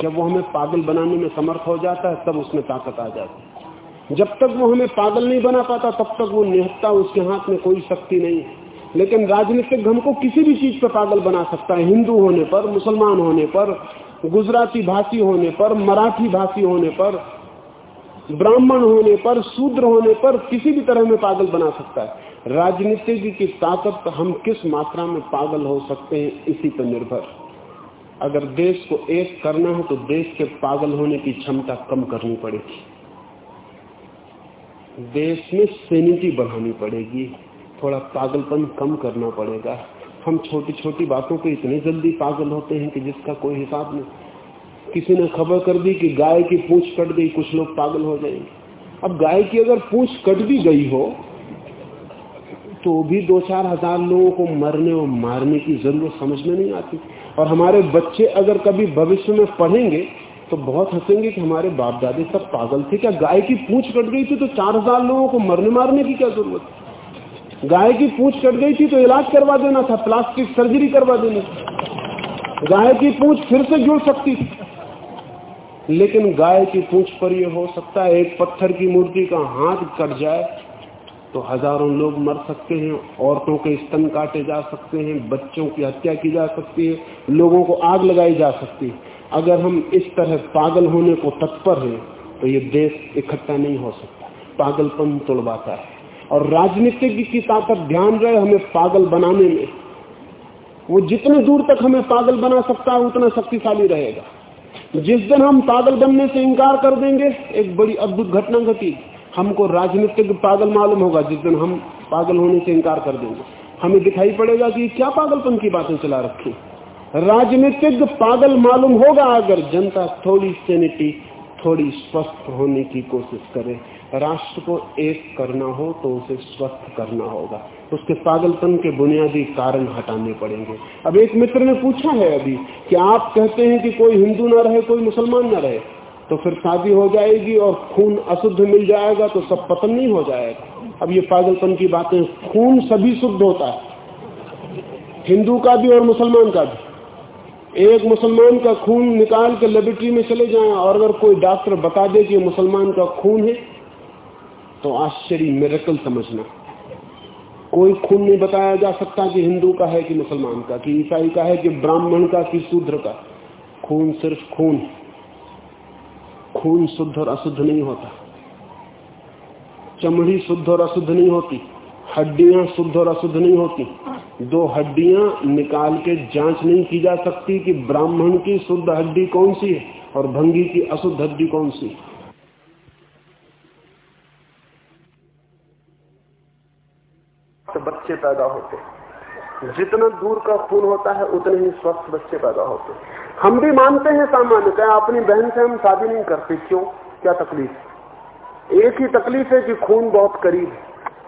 जब वो हमें पागल बनाने में समर्थ हो जाता है, तब उसमें ताकत आ जाती है। जब तक वो हमें पागल नहीं बना पाता, तब तक वो निहत्ता उसके हाथ में कोई शक्ति नहीं है। लेकिन राजनीतिक हमको किसी भी चीज़ पर पागल बना सकता है। हिंदू होने पर, मुसलमान होने पर, गुजराती भाषी होने पर, मराठी भाषी होने पर, ब्राह्मण होने पर, शूद्र होने पर किसी भी तरह में पागल बना सकता है। राजनीति की ताकत हम किस मात्रा में पागल हो सकते हैं, इसी पर निर्भर अगर देश को एक करना है तो देश के पागल होने की क्षमता कम करनी पड़ेगी। देश में सेनिटी बढ़ानी पड़ेगी। थोड़ा पागलपन कम करना पड़ेगा। हम छोटी छोटी बातों पे इतने जल्दी पागल होते हैं कि जिसका कोई हिसाब नहीं। किसी ने खबर कर दी कि गाय की पूछ कट गई, कुछ लोग पागल हो जाएँगे। अब गाय की अगर पूछ कट भी गई हो तो भी दो चार हज़ार लोगों को मरने और मारने की ज़रूरत समझ में नहीं आती। और हमारे बच्चे अगर कभी भविष्य में पढ़ेंगे तो बहुत हंसेंगे कि हमारे बाप दादी सब पागल थे। क्या गाय की पूछ कट गई थी तो चार हज़ार लोगों को मरने मारने की क्या ज़रूरत गाय की पूछ कट गई थी तो इलाज करवा देना था, प्लास्टिक सर्जरी करवा देनी गाय की पूछ फिर से जुड़ सकती थी। लेकिन गाय की पूछ पर यह हो सकता है, एक पत्थर की मूर्ति का हाथ कट जाए तो हज़ारों लोग मर सकते हैं, औरतों के स्तन काटे जा सकते हैं, बच्चों की हत्या की जा सकती है, लोगों को आग लगाई जा सकती है। अगर हम इस तरह पागल होने को तत्पर हैं तो ये देश इकट्ठा नहीं हो सकता। पागलपन तोड़वाता है। और राजनीतिक की ताकत ध्यान रहे हमें पागल बनाने में। वो जितने दूर तक हमें पागल बना सकता है, उतना शक्तिशाली रहेगा। जिस दिन हम पागल बनने से इंकार कर देंगे, एक बड़ी अद्भुत घटना घटी। हमको राजनीतिक पागल मालूम होगा, जिस दिन हम पागल होने से इनकार कर देंगे। हमें दिखाई पड़ेगा कि क्या पागलपन की बातें चला रखी राजनीतिक पागल मालूम होगा अगर जनता थोड़ी सेनिटी, थोड़ी स्वस्थ होने की कोशिश करे। राष्ट्र को एक करना हो तो उसे स्वस्थ करना होगा। उसके पागलपन के बुनियादी कारण हटाने पड़ेंगे। अब एक मित्र ने पूछा है अभी कि आप कहते हैं कि कोई हिंदू ना रहे, कोई मुसलमान ना रहे। तो फिर शादी हो जाएगी और खून अशुद्ध मिल जाएगा तो सब पतन नहीं हो जाएगा। अब ये पागलपन की बातें खून सभी शुद्ध होता है। हिंदू का भी और मुसलमान का भी। एक मुसलमान का खून निकाल के लेबोरेटरी में चले जाएँ और अगर कोई डॉक्टर बता दे कि मुसलमान का खून है तो आश्चर्य मेरेकल समझना। कोई खून नहीं बताया जा सकता कि हिंदू का है कि मुसलमान का, कि ईसाई का है कि ब्राह्मण का, कि शूद्र का। खून सिर्फ़ खून है। खून शुद्ध और अशुद्ध नहीं होता। चमड़ी शुद्ध और अशुद्ध नहीं होती। हड्डियाँ शुद्ध और अशुद्ध नहीं होती। दो हड्डियाँ निकाल के जाँच नहीं की जा सकती कि ब्राह्मण की शुद्ध हड्डी कौन सी है और भंगी की अशुद्ध हड्डी कौन सी तो बच्चे पैदा होते जितना दूर का खून होता है, उतने ही स्वस्थ बच्चे पैदा होते हम भी मानते हैं सामान्य क्या अपनी बहन से हम शादी नहीं करते, क्यों? क्या तकलीफ़? एक ही तकलीफ़ है कि खून बहुत करीब है।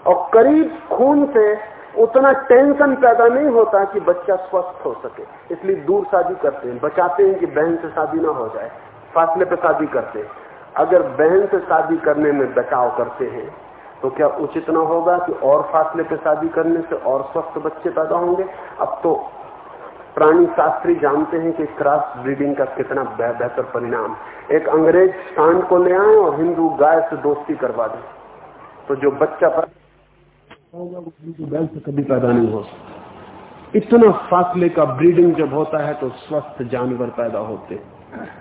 और करीब खून से उतना टेंशन पैदा नहीं होता कि बच्चा स्वस्थ हो सके। इसलिए दूर शादी करते हैं। बचाते हैं कि बहन से शादी ना हो जाए। फासले पे शादी करते हैं। अगर बहन से शादी करने में बचाव करते हैं तो क्या उचित ना होगा कि और फासले पे शादी करने से और स्वस्थ बच्चे पैदा होंगे? अब तो प्राणी शास्त्री जानते हैं कि क्रॉस ब्रीडिंग का कितना बेहतर परिणाम। एक अंग्रेज़ सांड को ले आए और हिंदू गाय से दोस्ती करवा दें। तो जो बच्चा बैल से कभी पैदा नहीं हो इतना फासले का ब्रीडिंग जब होता है तो स्वस्थ जानवर पैदा होते।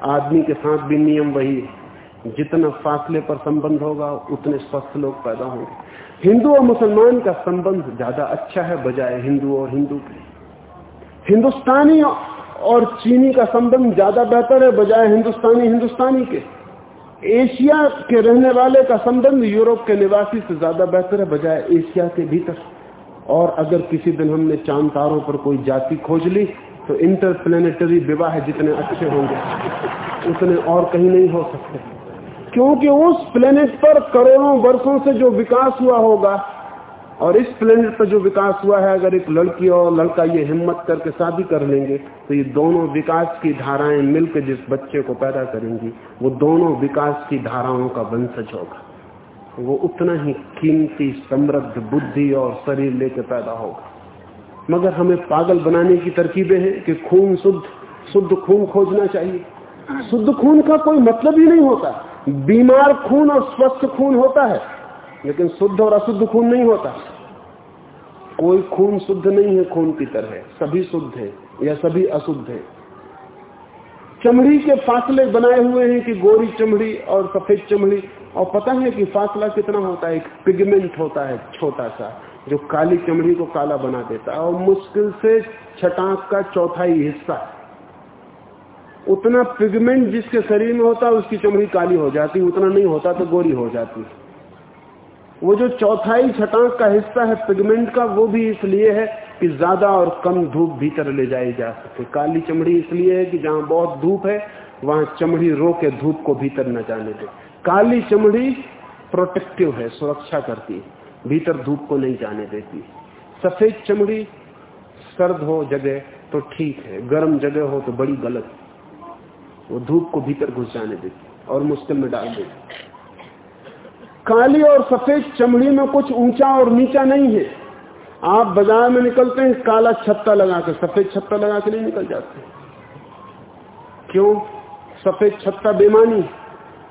आदमी के साथ भी नियम वही है। जितना फासले पर संबंध होगा, उतने स्वस्थ लोग पैदा होंगे। हिंदू और मुसलमान का संबंध ज़्यादा अच्छा है, बजाय हिंदू और हिंदू के। हिंदुस्तानी और चीनी का संबंध ज़्यादा बेहतर है, बजाय हिंदुस्तानी हिंदुस्तानी के। एशिया के रहने वाले का संबंध यूरोप के निवासी से ज़्यादा बेहतर है, बजाय एशिया के भीतर। और अगर किसी दिन हमने चाँद तारों पर कोई जाति खोज ली तो इंटर प्लेनेटरी विवाह जितने अच्छे होंगे, उतने और कहीं नहीं हो सकते। क्योंकि उस प्लेनेट पर करोड़ों वर्षों से जो विकास हुआ होगा और इस प्लेनेट पर जो विकास हुआ है, अगर एक लड़की और लड़का ये हिम्मत करके शादी कर लेंगे तो ये दोनों विकास की धाराएँ मिलकर जिस बच्चे को पैदा करेंगी, वो दोनों विकास की धाराओं का वंशज होगा। वो उतना ही कीमती, समृद्ध बुद्धि और शरीर लेकर पैदा होगा। मगर हमें पागल बनाने की तरकीबें हैं कि खून शुद्ध शुद्ध खून खोजना चाहिए। शुद्ध खून का कोई मतलब ही नहीं होता। बीमार खून और स्वस्थ खून होता है। लेकिन शुद्ध और अशुद्ध खून नहीं होता। कोई खून शुद्ध नहीं है खून की तरह। सभी शुद्ध है या सभी अशुद्ध है। चमड़ी के फासले बनाए हुए हैं कि गोरी चमड़ी और सफ़ेद चमड़ी। और पता है कि फासला कितना होता है? एक पिगमेंट होता है छोटा सा जो काली चमड़ी को काला बना देता है। और मुश्किल से छटाक का चौथाई हिस्सा। उतना पिगमेंट जिसके शरीर में होता है, उसकी चमड़ी काली हो जाती, उतना नहीं होता तो गोरी हो जाती। वो जो चौथाई छटाक का हिस्सा है पिगमेंट का, वो भी इसलिए है कि ज़्यादा और कम धूप भीतर ले जाई जा सके। काली चमड़ी इसलिए है कि जहाँ बहुत धूप है, वहाँ चमड़ी रो के धूप को भीतर न जाने दे। काली चमड़ी प्रोटेक्टिव है, सुरक्षा करती है, भीतर धूप को नहीं जाने देती। सफ़ेद चमड़ी, सर्द हो जगह तो ठीक है, गर्म जगह हो तो बड़ी गलत। वो धूप को भीतर घुस जाने देती और मुश्किल में डाल देती काली और सफ़ेद चमड़ी में कुछ ऊँचा और नीचा नहीं है। आप बाज़ार में निकलते हैं, काला छत्ता लगा के, सफ़ेद छत्ता लगा के नहीं निकल जाते। क्यों? सफ़ेद छत्ता बेमानी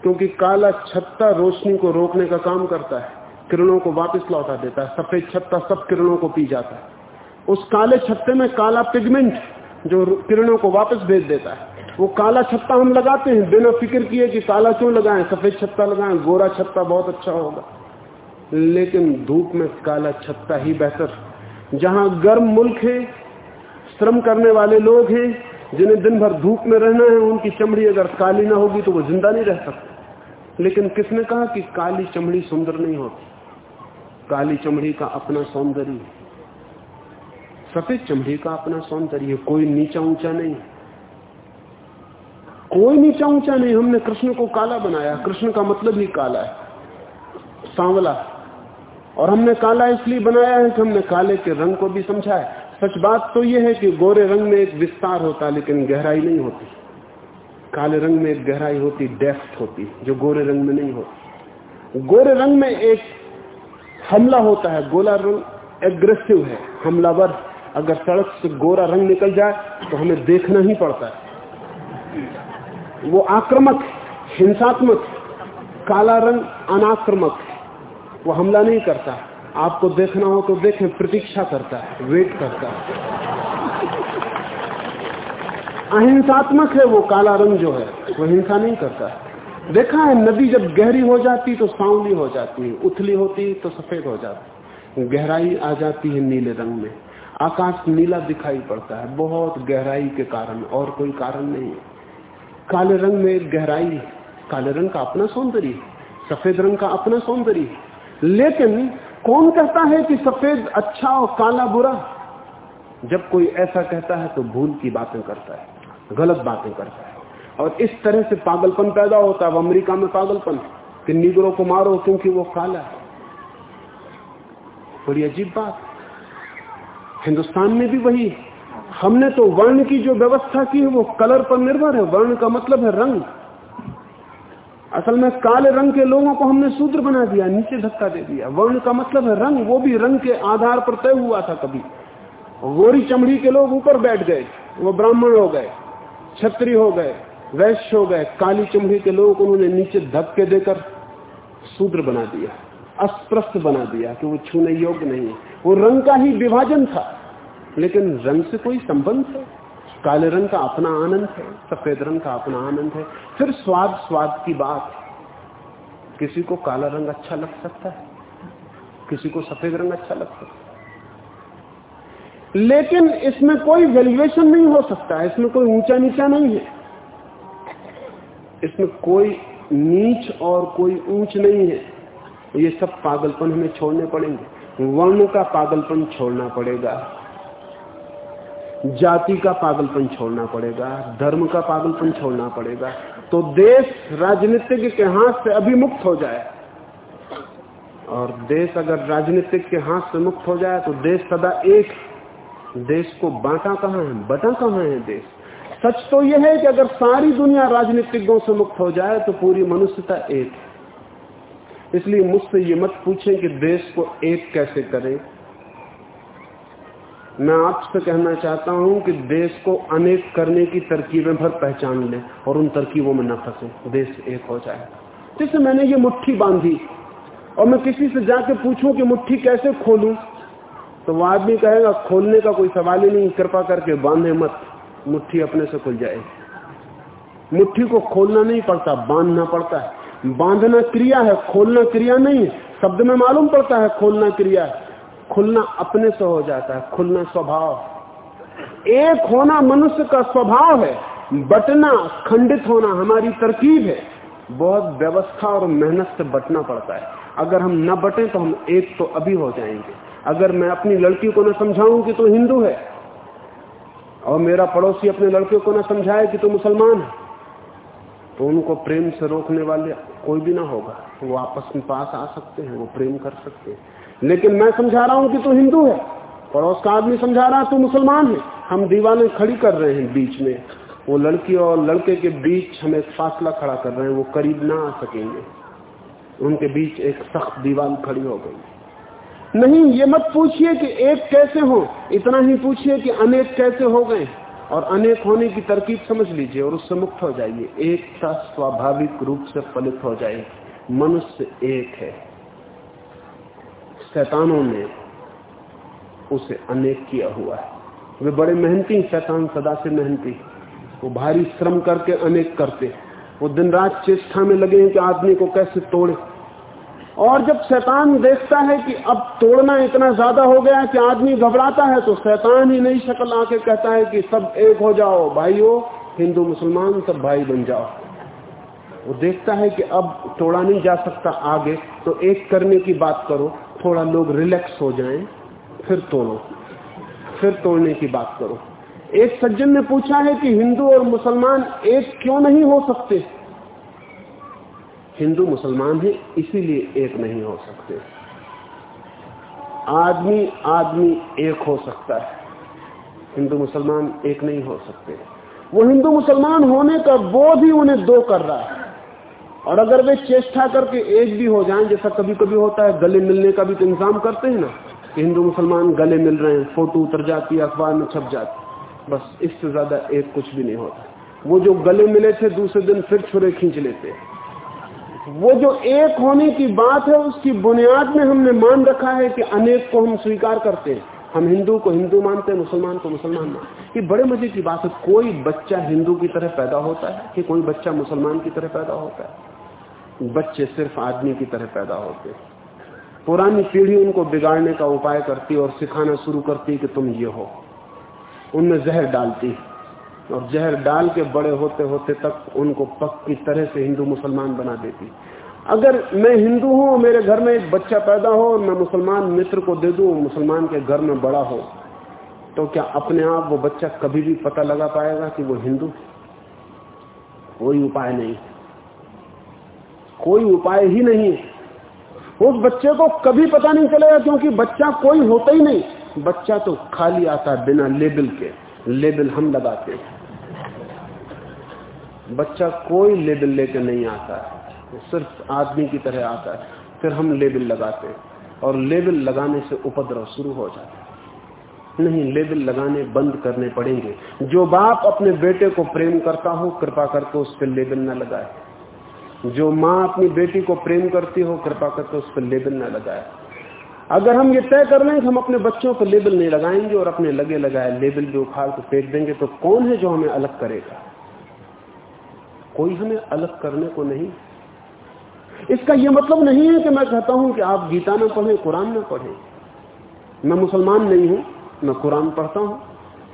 क्योंकि काला छत्ता रोशनी को रोकने का काम करता है, किरणों को वापस लौटा देता है। सफ़ेद छत्ता सब किरणों को पी जाता है। उस काले छत्ते में काला पिगमेंट जो किरणों को वापस भेज देता है। वो काला छत्ता हम लगाते हैं, बिना फ़िक्र किए कि काला क्यों लगाएँ, सफ़ेद छत्ता लगाएँ, गोरा छत्ता बहुत अच्छा होगा। लेकिन धूप में काला छत्ता ही बेहतर। जहाँ गर्म मुल्क है, श्रम करने वाले लोग हैं, जिन्हें दिन भर धूप में रहना है, उनकी चमड़ी अगर काली ना होगी तो वो ज़िंदा नहीं रह सकते। लेकिन किसने कहा कि काली चमड़ी सुंदर नहीं होती? काली चमड़ी का अपना सौंदर्य। सफ़ेद चमड़ी का अपना सौंदर्य, कोई नीचा ऊँचा नहीं। कोई नीचा ऊँचा नहीं, हमने कृष्ण को काला बनाया। कृष्ण का मतलब ही काला है, सांवला। और हमने काला इसलिए बनाया है कि हमने काले के रंग को भी समझा है। सच बात तो यह है कि गोरे रंग में एक विस्तार होता है लेकिन गहराई नहीं होती। काले रंग में एक गहराई होती डेफ्थ होती, जो गोरे रंग में नहीं होती। गोरे रंग में एक हमला होता है, गोला रंग एग्रेसिव है, हमलावर। अगर सड़क से गोरा रंग निकल जाए तो हमें देखना ही पड़ता है। वो आक्रमक, हिंसात्मक, काला रंग अनाक्रमक, वो हमला नहीं करता। आपको देखना हो तो देखें, प्रतीक्षा करता है, वेट करता है। अहिंसात्मक है वो, काला रंग जो है, वो हिंसा नहीं करता है। देखा है, नदी जब गहरी हो जाती तो सांवली हो जाती है, उथली होती तो सफ़ेद हो जाती गहराई आ जाती है नीले रंग में। आकाश नीला दिखाई पड़ता है, बहुत गहराई के कारण, और कोई कारण नहीं है। काले रंग में एक गहराई काले रंग का अपना सौंदर्य सफ़ेद रंग का अपना सौंदर्य लेकिन कौन कहता है कि सफ़ेद अच्छा और काला बुरा? जब कोई ऐसा कहता है तो भूल की बातें करता है, गलत बातें करता है। और इस तरह से पागलपन पैदा होता है। अमेरिका में पागलपन कि निगरों को मारो क्योंकि वो काला है। बड़ी अजीब बात। हिंदुस्तान में भी वही हमने तो वर्ण की जो व्यवस्था की है, वो कलर पर निर्भर है। वर्ण का मतलब है रंग। असल में काले रंग के लोगों को हमने सूत्र बना दिया, नीचे धक्का दे दिया। वर्ण का मतलब है रंग। वो भी रंग के आधार पर तय हुआ था कभी। गोरी चमड़ी के लोग ऊपर बैठ गए। वो ब्राह्मण हो गए छत्री हो गए, वैश्य हो गए। काली चमड़ी के लोग उन्होंने नीचे धक्के देकर सूत्र बना दिया अस्प्रस्त बना दिया कि वो छूने योग्य नहीं है। वो रंग का ही विभाजन था। लेकिन रंग से कोई संबंध है? काले रंग का अपना आनंद है, सफ़ेद रंग का अपना आनंद है। फिर स्वाद स्वाद की बात। किसी को काला रंग अच्छा लग सकता है? किसी को सफ़ेद रंग अच्छा लग सकता है? लेकिन इसमें कोई वैल्यूएशन नहीं हो सकता। है इसमें कोई ऊँचा नीचा नहीं है। इसमें कोई नीच और कोई ऊंच नहीं है। ये सब पागलपन हमें छोड़ने पड़ेंगे। वर्ण का पागलपन छोड़ना पड़ेगा। जाति का पागलपन छोड़ना पड़ेगा, धर्म का पागलपन छोड़ना पड़ेगा तो देश राजनीतिक के हाथ से अभी मुक्त हो जाए। और देश अगर राजनीतिक के हाथ से मुक्त हो जाए तो देश सदा एक देश को बांटा कहाँ है? बटा कहाँ है देश? सच तो यह है कि अगर सारी दुनिया राजनीतिज्ञों से मुक्त हो जाए तो पूरी मनुष्यता एक इसलिए मुझसे ये मत पूछें कि देश को एक कैसे करें। मैं आपसे कहना चाहता हूँ कि देश को अनेक करने की तरकीबें भर पहचान लें और उन तरकीबों में न फंसे। देश एक हो जाए। जैसे मैंने ये मुट्ठी बांधी और मैं किसी से जाके पूछूँ कि मुट्ठी कैसे खोलूं तो वो आदमी कहेगा, खोलने का कोई सवाल ही नहीं, कृपा करके बांधे मत। मुट्ठी अपने से खुल जाएगी मुट्ठी को खोलना नहीं पड़ता, बांधना पड़ता है। बांधना क्रिया है, खोलना क्रिया नहीं है। शब्द में मालूम पड़ता है, खोलना क्रिया है। खुलना अपने से हो जाता है, खुलना स्वभाव। एक होना मनुष्य का स्वभाव है, बटना, खंडित होना हमारी तरकीब है। बहुत व्यवस्था और मेहनत से बटना पड़ता है। अगर हम न बटे तो हम एक तो अभी हो जाएँगे। अगर मैं अपनी लड़की को न समझाऊं कि तू तो हिंदू है, और मेरा पड़ोसी अपने लड़के को न समझाए कि तू तो मुसलमान है तो उनको प्रेम से रोकने वाले कोई भी ना होगा। वो आपस में पास आ सकते हैं, वो प्रेम कर सकते हैं। लेकिन मैं समझा रहा हूँ कि तू हिंदू है। पड़ोस का आदमी समझा रहा तू मुसलमान है। हम दीवाने खड़ी कर रहे हैं बीच में। वो लड़की और लड़के के बीच हम एक फासला खड़ा कर रहे हैं। वो करीब ना आ सकेंगे। उनके बीच एक सख्त दीवार खड़ी हो गई। नहीं, ये मत पूछिए कि एक कैसे हो। इतना ही पूछिए कि अनेक कैसे हो गए। और अनेक होने की तरकीब समझ लीजिए और उससे मुक्त हो जाइए। एकता स्वाभाविक रूप से फलित हो जाएगी मनुष्य एक है। शैतानों ने उसे अनेक किया हुआ है। वे बड़े मेहनती शैतान सदा से मेहनती वो भारी श्रम करके अनेक करते वो दिन रात चेष्टा में लगे हैं कि आदमी को कैसे तोड़े। और जब शैतान देखता है कि अब तोड़ना इतना ज़्यादा हो गया कि आदमी घबराता है तो शैतान ही नई शक्ल आके कहता है कि सब एक हो जाओ, भाइयों, हिंदू, मुसलमान, सब भाई बन जाओ। वो देखता है कि अब तोड़ा नहीं जा सकता आगे तो एक करने की बात करो थोड़ा लोग रिलैक्स हो जाएँ, फिर तोड़ो। फिर तोड़ने की बात करो। एक सज्जन ने पूछा है कि हिंदू और मुसलमान एक क्यों नहीं हो सकते? हिंदू मुसलमान है, इसीलिए एक नहीं हो सकते। आदमी आदमी एक हो सकता है। हिंदू मुसलमान एक नहीं हो सकते। वो हिंदू मुसलमान होने का बोध ही उन्हें दो कर रहा है। और अगर वे चेष्टा करके एक भी हो जाएँ, जैसा कभी कभी होता है, गले मिलने का भी तो इंतज़ाम करते हैं ना, कि हिंदू मुसलमान गले मिल रहे हैं, फ़ोटो उतर जाती है, अखबार में छप जाती बस इससे ज़्यादा एक कुछ भी नहीं होता। वो जो गले मिले थे, दूसरे दिन फिर छुरे खींच लेते वो जो एक होने की बात है, उसकी बुनियाद में हमने मान रखा है कि अनेक को हम स्वीकार करते हैं। हम हिंदू को हिंदू मानते हैं, मुसलमान को मुसलमान मानते ये बड़े मज़े की बात है, कोई बच्चा हिंदू की तरह पैदा होता है कि कोई बच्चा मुसलमान की तरह पैदा होता है? बच्चे सिर्फ़ आदमी की तरह पैदा होते पुरानी पीढ़ी उनको बिगाड़ने का उपाय करती और सिखाना शुरू करती कि तुम ये हो। उनमें जहर डालती और जहर डाल के बड़े होते होते तक उनको पक्की तरह से हिंदू मुसलमान बना देती। अगर मैं हिंदू हूँ मेरे घर में एक बच्चा पैदा हो और मैं मुसलमान मित्र को दे दू मुसलमान के घर में बड़ा हो तो क्या अपने आप वो बच्चा कभी भी पता लगा पाएगा कि वो हिंदू कोई उपाय नहीं। कोई उपाय ही नहीं है। उस बच्चे को कभी पता नहीं चलेगा क्योंकि बच्चा कोई होता ही नहीं। बच्चा तो खाली आता बिना लेबल के, लेबल हम लगाते हैं। बच्चा कोई लेबल लेकर नहीं आता है। सिर्फ़ आदमी की तरह आता है। फिर हम लेबल लगाते हैं। और लेबल लगाने से उपद्रव शुरू हो जाता है। नहीं, लेबल लगाने बंद करने पड़ेंगे। जो बाप अपने बेटे को प्रेम करता हो, कृपा करके उस पर लेबल न लगाए। जो माँ अपनी बेटी को प्रेम करती हो, कृपा करके उस पर लेबल न लगाए। अगर हम ये तय कर लें कि हम अपने बच्चों पर लेबल नहीं लगाएँगे और अपने लगे लगाए लेबल भी उखाड़ को फेंक देंगे तो कौन है जो हमें अलग करेगा? कोई हमें अलग करने को नहीं। इसका यह मतलब नहीं है कि मैं कहता हूँ कि आप गीता ना पढ़ें, कुरान ना पढ़ें। मैं मुसलमान नहीं हूँ, मैं कुरान पढ़ता हूँ।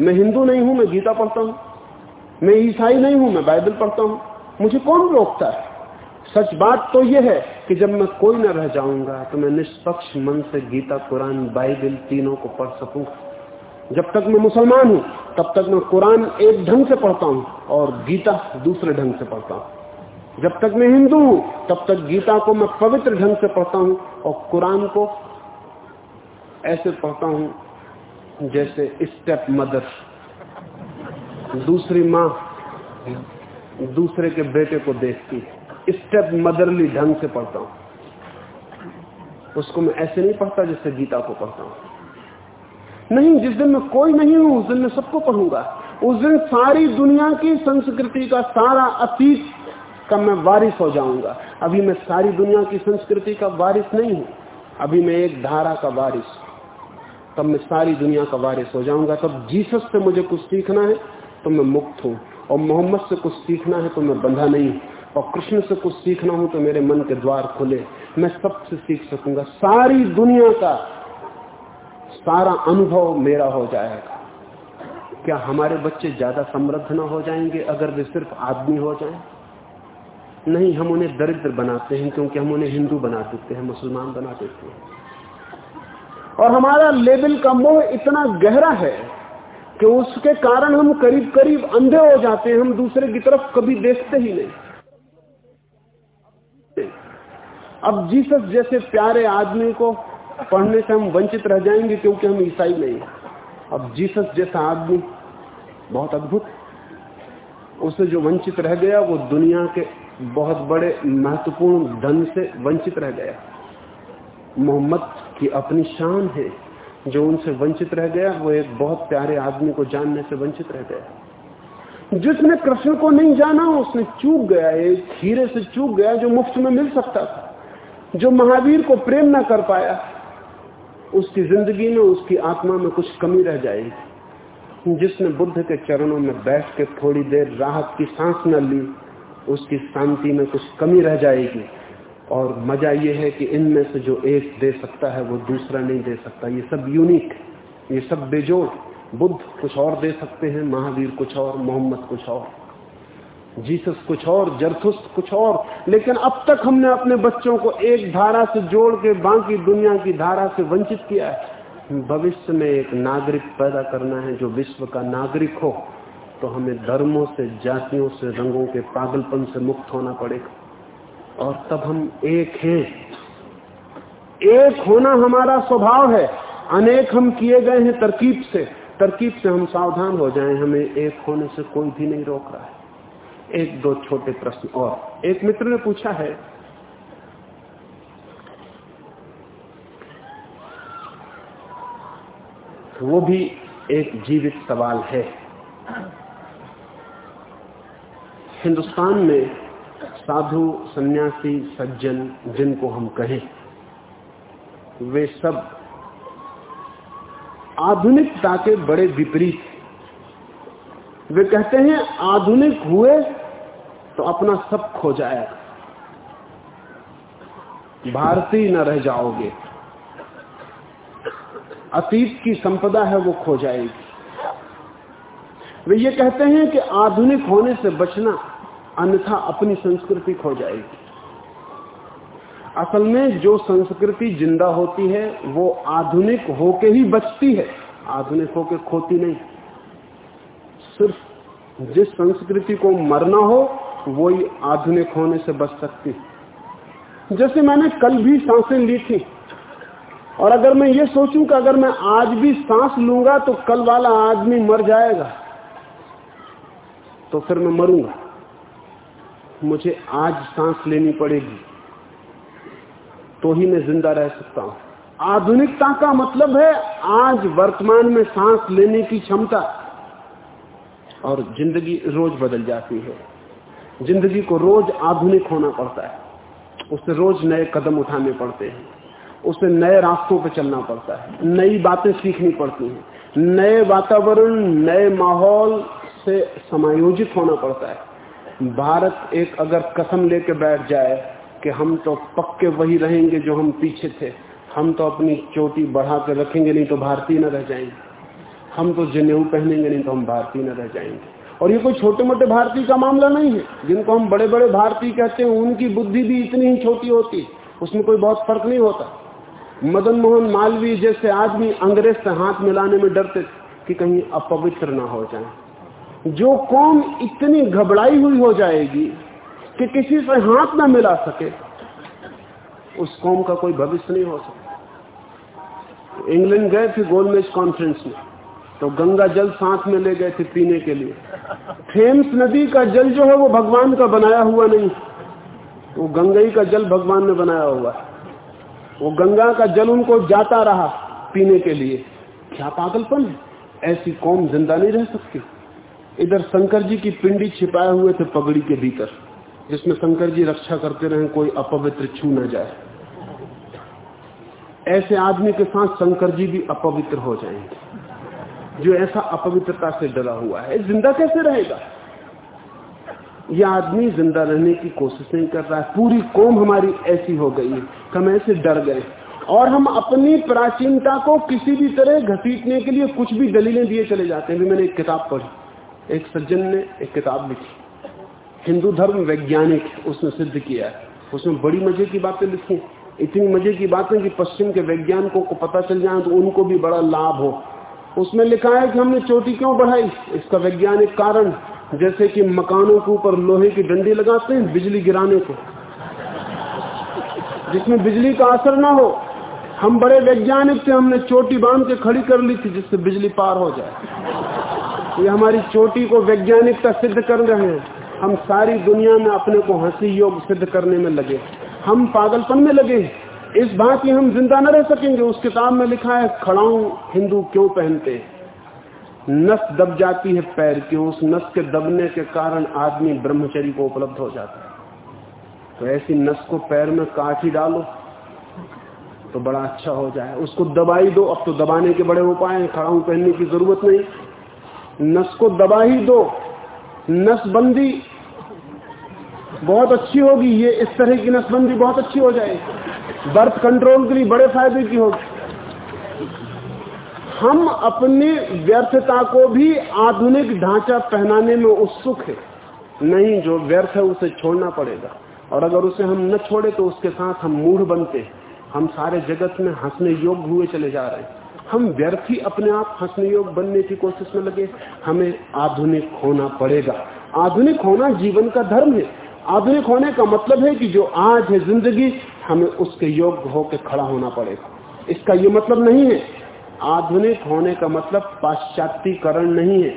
मैं हिंदू नहीं हूँ, मैं गीता पढ़ता हूँ। मैं ईसाई नहीं हूँ, मैं बाइबल पढ़ता हूँ। मुझे कौन रोकता है? सच बात तो यह है कि जब मैं कोई न रह जाऊँगा तो मैं निष्पक्ष मन से गीता, कुरान, बाइबल तीनों को पढ़ सकूँगा। जब तक मैं मुसलमान हूँ, तब तक मैं कुरान एक ढंग से पढ़ता हूँ और गीता दूसरे ढंग से पढ़ता हूँ। जब तक मैं हिंदू हूँ, तब तक गीता को मैं पवित्र ढंग से पढ़ता हूँ और कुरान को ऐसे पढ़ता हूँ जैसे स्टेप मदर। दूसरी माँ दूसरे के बेटे को देखती स्टेप मदरली ढंग से पढ़ता हूँ। उसको मैं ऐसे नहीं पढ़ता जैसे गीता को पढ़ता हूँ। नहीं, जिस दिन मैं कोई नहीं हूँ, उस दिन मैं सबको पढ़ूँगा। उस दिन सारी दुनिया की संस्कृति का सारा अतीत का मैं वारिस हो जाऊँगा। अभी मैं सारी दुनिया की संस्कृति का वारिस नहीं हूँ। अभी मैं एक धारा का वारिस। तब मैं सारी दुनिया का वारिस हो जाऊँगा। तब जीसस से मुझे कुछ सीखना है तो मैं मुक्त हूँ। और मोहम्मद से कुछ सीखना है तो मैं बंधा नहीं और कृष्ण से कुछ सीखना हो तो मेरे मन के द्वार खुले। मैं सबसे सीख सकूँगा। सारी दुनिया का सारा अनुभव मेरा हो जाएगा। क्या हमारे बच्चे ज़्यादा समृद्ध ना हो जाएँगे अगर वे सिर्फ़ आदमी हो जाएँ? नहीं, हम उन्हें दरिद्र बनाते हैं क्योंकि हम उन्हें हिंदू बना देते हैं, मुसलमान बना देते हैं। और हमारा लेवल का मोह इतना गहरा है कि उसके कारण हम करीब करीब अंधे हो जाते हैं। हम दूसरे की तरफ़ कभी देखते ही नहीं। अब जीसस जैसे प्यारे आदमी को पढ़ने से हम वंचित रह जाएँगे क्योंकि हम ईसाई नहीं अब जीसस जैसा आदमी बहुत अद्भुत उससे जो वंचित रह गया, वो दुनिया के बहुत बड़े महत्वपूर्ण धन से वंचित रह गया। मोहम्मद की अपनी शान है, जो उनसे वंचित रह गया, वो एक बहुत प्यारे आदमी को जानने से वंचित रह गया। जिसने कृष्ण को नहीं जाना, उसने चूक गया, एक हीरे से चूक गया, जो मुफ़्त में मिल सकता था। जो महावीर को प्रेम ना कर पाया, उसकी ज़िंदगी में, उसकी आत्मा में कुछ कमी रह जाएगी। जिसने बुद्ध के चरणों में बैठ के थोड़ी देर राहत की सांस न ली, उसकी शांति में कुछ कमी रह जाएगी। और मज़ा ये है कि इनमें से जो एक दे सकता है, वो दूसरा नहीं दे सकता। ये सब यूनिक ये सब बेजोड़। बुद्ध कुछ और दे सकते हैं, महावीर कुछ और, मोहम्मद कुछ और। जीसस कुछ और, जरथुस कुछ और। लेकिन अब तक हमने अपने बच्चों को एक धारा से जोड़ के बाकी दुनिया की धारा से वंचित किया है। भविष्य में एक नागरिक पैदा करना है जो विश्व का नागरिक हो तो हमें धर्मों से, जातियों से, रंगों के पागलपन से मुक्त होना पड़ेगा। और तब हम एक हैं। एक होना हमारा स्वभाव है। अनेक हम किए गए हैं तरकीब से। तरकीब से हम सावधान हो जाएँ। हमें एक होने से कोई भी नहीं रोक रहा है। एक दो छोटे प्रश्न और। एक मित्र ने पूछा है, वो भी एक जीवित सवाल है। हिंदुस्तान में साधु, सन्यासी, सज्जन जिनको हम कहें, वे सब आधुनिकता के बड़े विपरीत वे कहते हैं, आधुनिक हुए तो अपना सब खो जाएगा। भारतीय न रह जाओगे। अतीत की संपदा है वो खो जाएगी। वे ये कहते हैं कि आधुनिक होने से बचना अन्यथा अपनी संस्कृति खो जाएगी। असल में जो संस्कृति ज़िंदा होती है, वो आधुनिक होके ही बचती है। आधुनिक होके खोती नहीं। सिर्फ़ जिस संस्कृति को मरना हो, वही आधुनिक होने से बच सकती जैसे मैंने कल भी साँसें ली थी, और अगर मैं ये सोचूं कि अगर मैं आज भी सांस लूँगा तो कल वाला आदमी मर जाएगा तो फिर मैं मरूँगा। मुझे आज सांस लेनी पड़ेगी तो ही मैं ज़िंदा रह सकता हूँ। आधुनिकता का मतलब है आज वर्तमान में सांस लेने की क्षमता। और ज़िंदगी रोज बदल जाती है। ज़िंदगी को रोज आधुनिक होना पड़ता है। उसे रोज नए कदम उठाने पड़ते हैं। उसे नए रास्तों पर चलना पड़ता है। नई बातें सीखनी पड़ती हैं। नए वातावरण, नए माहौल से समायोजित होना पड़ता है। भारत एक अगर कसम लेके बैठ जाए कि हम तो पक्के वही रहेंगे जो हम पीछे थे। हम तो अपनी चोटी बढ़ा कर रखेंगे, नहीं तो भारतीय न रह जाएँगे। हम तो जनेऊ पहनेंगे, नहीं तो हम भारतीय न रह जाएँगे। और ये कोई छोटे मोटे भारतीय का मामला नहीं है। जिनको हम बड़े बड़े भारतीय कहते हैं, उनकी बुद्धि भी इतनी ही छोटी होती उसमें कोई बहुत फ़र्क नहीं होता। मदन मोहन मालवीय जैसे आदमी अंग्रेज़ से हाथ मिलाने में डरते कि कहीं अपवित्र ना हो जाए। जो कौम इतनी घबराई हुई हो जाएगी कि किसी से हाथ ना मिला सके, उस कौम का कोई भविष्य नहीं हो सकता। इंग्लैंड गए थे गोलमेज कॉन्फ्रेंस में। तो गंगा जल साथ में ले गए थे पीने के लिए। थेम्स नदी का जल जो है वो भगवान का बनाया हुआ नहीं। वो गंगई का जल भगवान ने बनाया हुआ है। वो गंगा का जल उनको जाता रहा पीने के लिए। क्या पागलपन है? ऐसी कौम ज़िंदा नहीं रह सकती। इधर शंकर जी की पिंडी छिपाए हुए थे पगड़ी के भीतर, जिसमें शंकर जी रक्षा करते रहे, कोई अपवित्र छू न जाए। ऐसे आदमी के साथ शंकर जी भी अपवित्र हो जाएँगे। जो ऐसा अपवित्रता से डरा हुआ है, ज़िंदा कैसे रहेगा? यह आदमी ज़िंदा रहने की कोशिश नहीं कर रहा है। पूरी कौम हमारी ऐसी हो गई है, हम ऐसे डर गए। और हम अपनी प्राचीनता को किसी भी तरह घसीटने के लिए कुछ भी दलीलें दिए चले जाते हैं। मैंने एक किताब पढ़ी, एक सज्जन ने एक किताब लिखी। हिंदू धर्म वैज्ञानिक उसने सिद्ध किया है। उसमें बड़ी मज़े की बातें लिखी इतनी मज़े की बातें कि पश्चिम के वैज्ञानिकों को पता चल जाए तो उनको भी बड़ा लाभ हो। उसमें लिखा है कि हमने चोटी क्यों बढ़ाई? इसका वैज्ञानिक कारण, जैसे कि मकानों के ऊपर लोहे की डंडी लगाते हैं, बिजली गिराने को। जिसमें बिजली का असर ना हो। हम बड़े वैज्ञानिक थे, हमने चोटी बाँध के खड़ी कर ली थी, जिससे बिजली पार हो जाए। ये हमारी चोटी को वैज्ञानिकता सिद्ध कर रहे हैं। हम सारी दुनिया में अपने को हँसी योग सिद्ध करने में लगे। हम पागलपन में लगे इस बात की हम ज़िंदा न रह सकेंगे। उस किताब में लिखा है, खड़ाऊ, हिंदू क्यों पहनते? नस दब जाती है पैर की उस नस के दबने के कारण आदमी ब्रह्मचरी को उपलब्ध हो जाता है। तो ऐसी नस को पैर में काट ही डालो तो बड़ा अच्छा हो जाए। उसको दबाई दो, अब तो दबाने के बड़े उपाय हैं। खड़ाऊ पहनने की ज़रूरत नहीं। नस को दबा ही दो, नसबंदी बहुत अच्छी होगी, ये इस तरह की नसबंदी बहुत अच्छी हो जाएगी। बर्थ कंट्रोल के लिए बड़े फ़ायदे की होगी। हम अपनी व्यर्थता को भी आधुनिक ढांचा पहनाने में उत्सुक है। नहीं, जो व्यर्थ है उसे छोड़ना पड़ेगा। और अगर उसे हम न छोड़े तो उसके साथ हम मूढ़ बनते हम सारे जगत में हंसने योग्य हुए चले जा रहे हैं। हम व्यर्थ ही अपने आप हंसने योग बनने की कोशिश में लगे हमें आधुनिक होना पड़ेगा। आधुनिक होना जीवन का धर्म है। आधुनिक होने का मतलब है कि जो आज है ज़िंदगी, हमें उसके योग्य होकर खड़ा होना पड़ेगा। इसका ये मतलब नहीं है। आधुनिक होने का मतलब पाश्चात्यकरण नहीं है।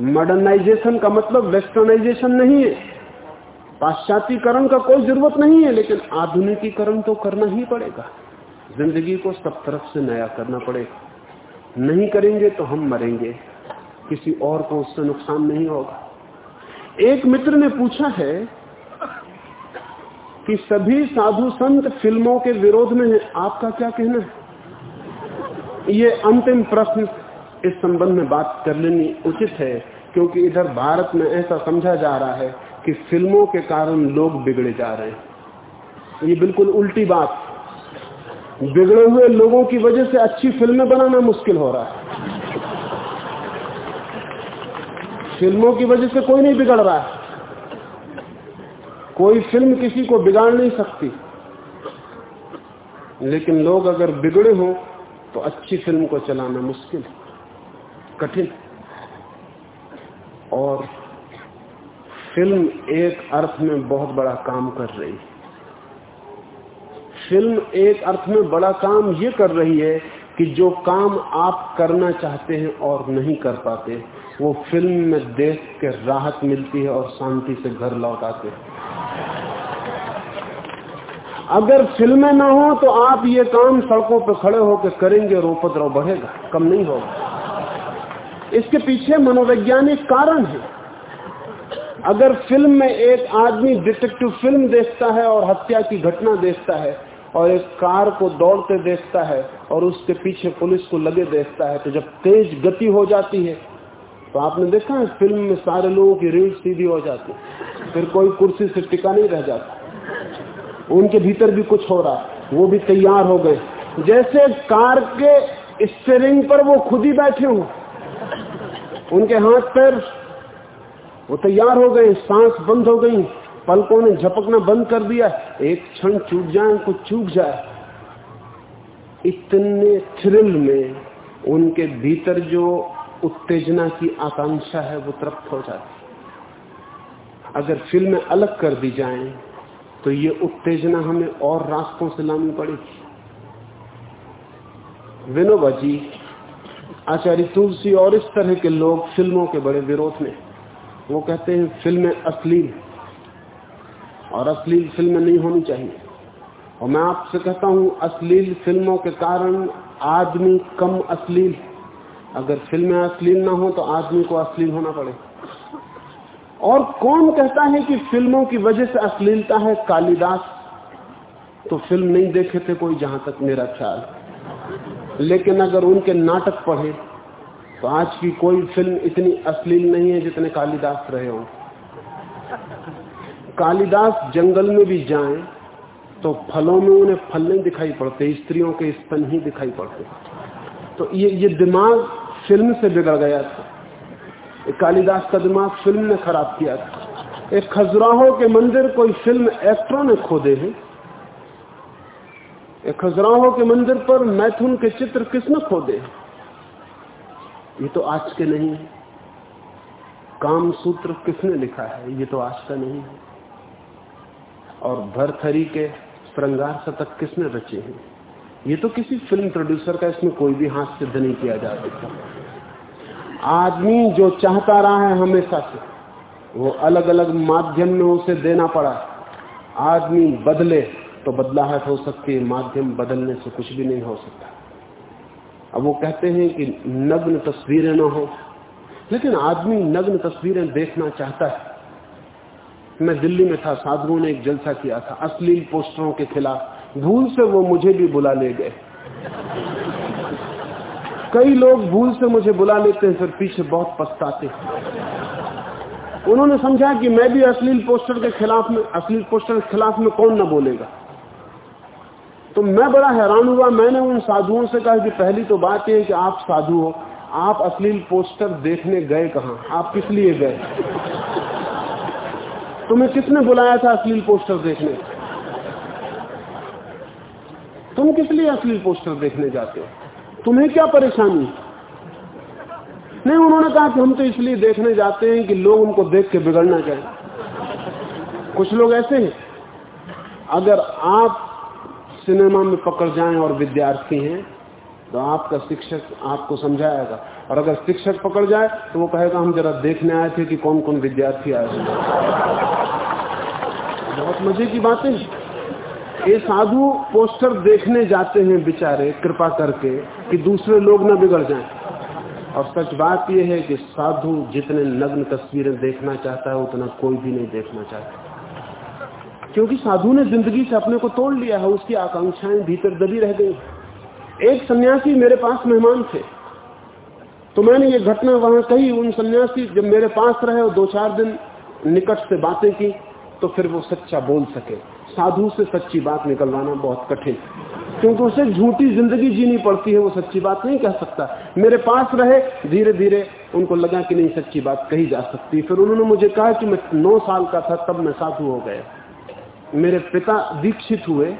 मॉडर्नाइजेशन का मतलब वेस्टर्नाइजेशन नहीं है। पाश्चात्यकरण का कोई ज़रूरत नहीं है, लेकिन आधुनिकीकरण तो करना ही पड़ेगा। ज़िंदगी को सब तरफ़ से नया करना पड़ेगा। नहीं करेंगे तो हम मरेंगे। किसी और को उससे नुकसान नहीं होगा। एक मित्र ने पूछा है कि सभी साधु संत फ़िल्मों के विरोध में है, आपका क्या कहना है? ये अंतिम प्रश्न इस संबंध में बात कर लेनी उचित है, क्योंकि इधर भारत में ऐसा समझा जा रहा है कि फ़िल्मों के कारण लोग बिगड़े जा रहे हैं। ये बिल्कुल उल्टी बात। बिगड़े हुए लोगों की वजह से अच्छी फ़िल्में बनाना मुश्किल हो रहा है। फ़िल्मों की वजह से कोई नहीं बिगड़ रहा है। कोई फ़िल्म किसी को बिगाड़ नहीं सकती। लेकिन लोग अगर बिगड़े हो तो अच्छी फ़िल्म को चलाना मुश्किल कठिन और फ़िल्म एक अर्थ में बहुत बड़ा काम कर रही है। फ़िल्म एक अर्थ में बड़ा काम ये कर रही है कि जो काम आप करना चाहते हैं और नहीं कर पाते, वो फ़िल्म में देख के राहत मिलती है और शांति से घर लौट आते अगर फ़िल्में ना हो तो आप ये काम सड़कों पर खड़े होकर करेंगे और उपद्रव बढ़ेगा, कम नहीं होगा। इसके पीछे मनोवैज्ञानिक कारण है। अगर फ़िल्म में एक आदमी डिटेक्टिव फ़िल्म देखता है और हत्या की घटना देखता है और एक कार को दौड़ते देखता है और उसके पीछे पुलिस को लगे देखता है तो जब तेज गति हो जाती है तो आपने देखा है फ़िल्म में सारे लोगों की रीढ़ सीधी हो जाती है, फिर कोई कुर्सी से टिका नहीं रह जाता। उनके भीतर भी कुछ हो रहा वो भी तैयार हो गए। जैसे कार के स्टेरिंग पर वो खुद ही बैठे हो उनके हाथ पैर, वो तैयार हो गए, सांस बंद हो गई, पलकों ने झपकना बंद कर दिया, एक क्षण चूक जाए, कुछ चूक जाए। इतने थ्रिल में उनके भीतर जो उत्तेजना की आकांक्षा है, वो तृप्त हो जाती अगर फ़िल्में अलग कर दी जाएँ तो ये उत्तेजना हमें और रास्तों से लानी पड़ेगी। विनोबा जी, आचार्य तुलसी और इस तरह के लोग फ़िल्मों के बड़े विरोध में वो कहते हैं, फ़िल्में अश्लील और अश्लील फ़िल्में नहीं होनी चाहिए। और मैं आपसे कहता हूँ, अश्लील फ़िल्मों के कारण आदमी कम अश्लील अगर फ़िल्में अश्लील ना हो तो आदमी को अश्लील होना पड़े। और कौन कहता है कि फ़िल्मों की वजह से अश्लीलता है? कालिदास। तो फ़िल्म नहीं देखे थे कोई जहाँ तक मेरा ख्याल। लेकिन अगर उनके नाटक पढ़े तो आज की कोई फ़िल्म इतनी अश्लील नहीं है जितने कालिदास रहे हों। कालिदास जंगल में भी जाएँ तो फलों में उन्हें फल नहीं दिखाई पड़ते, स्त्रियों के स्तन ही दिखाई पड़ते। तो ये ये दिमाग फ़िल्म से बिगड़ गया था। कालिदास का दिमाग फ़िल्म ने खराब किया था। एक खजुराहो के मंदिर कोई फ़िल्म एक्टरों ने खोदे हैं। एक खजुराहो के मंदिर पर मैथुन के चित्र किसने खोदे ये तो आज के नहीं है। काम सूत्र किसने लिखा है? ये तो आज का नहीं है। और भरथरी के श्रृंगार शतक किसने रचे हैं? ये तो किसी फ़िल्म प्रोड्यूसर का इसमें कोई भी हाथ सिद्ध नहीं किया जा सकता। आदमी जो चाहता रहा है हमेशा से, वो अलग अलग माध्यम में उसे देना पड़ा। आदमी बदले तो बदलाहट हो सकती है, माध्यम बदलने से कुछ भी नहीं हो सकता। अब वो कहते हैं कि नग्न तस्वीरें न हो। लेकिन आदमी नग्न तस्वीरें देखना चाहता है। मैं दिल्ली में था, साधुओं ने एक जलसा किया था, अश्लील पोस्टरों के खिलाफ। भूल से वो मुझे भी बुला ले गए। कई लोग भूल से मुझे बुला लेते हैं, फिर पीछे बहुत पछताते उन्होंने समझा कि मैं भी अश्लील पोस्टर के खिलाफ में, अश्लील पोस्टर के खिलाफ में कौन न बोलेगा। तो मैं बड़ा हैरान हुआ। मैंने उन साधुओं से कहा कि पहली तो बात यह है कि आप साधु हो। आप अश्लील पोस्टर देखने गए कहा? आप किस लिए गए? तुम्हें किसने बुलाया था अश्लील पोस्टर देखने? तुम किस लिए अश्लील पोस्टर देखने जाते हो? तुम्हें क्या परेशानी? नहीं, उन्होंने कहा कि हम तो इसलिए देखने जाते हैं कि लोग उनको देख के बिगड़ना चाहे कुछ लोग ऐसे हैं, अगर आप सिनेमा में पकड़ जाएँ और विद्यार्थी हैं तो आपका शिक्षक आपको समझाएगा। और अगर शिक्षक पकड़ जाए तो वो कहेगा, हम जरा देखने आए थे कि कौन कौन विद्यार्थी आए थे बहुत मज़े की बातें ये साधु पोस्टर देखने जाते हैं बेचारे, कृपा करके, कि दूसरे लोग न बिगड़ जाएँ। और सच बात यह है कि साधु जितने नग्न तस्वीरें देखना चाहता है, उतना कोई भी नहीं देखना चाहता। क्योंकि साधु ने ज़िंदगी से अपने को तोड़ लिया है, उसकी आकांक्षाएँ भीतर दबी रह गई। एक सन्यासी मेरे पास मेहमान थे। तो मैंने ये घटना वहाँ कही उन सन्यासी, जब मेरे पास रहे और दो चार दिन निकट से बातें की तो फिर वो सच्चा बोल सके। साधु से सच्ची बात निकलवाना बहुत कठिन। क्योंकि उसे झूठी ज़िंदगी जीनी पड़ती है, वो सच्ची बात नहीं कह सकता। मेरे पास रहे धीरे धीरे उनको लगा कि नहीं सच्ची बात कही जा सकती। फिर उन्होंने मुझे कहा कि मैं नौ साल का था, तब मैं साधु हो गया। मेरे पिता दीक्षित हुए।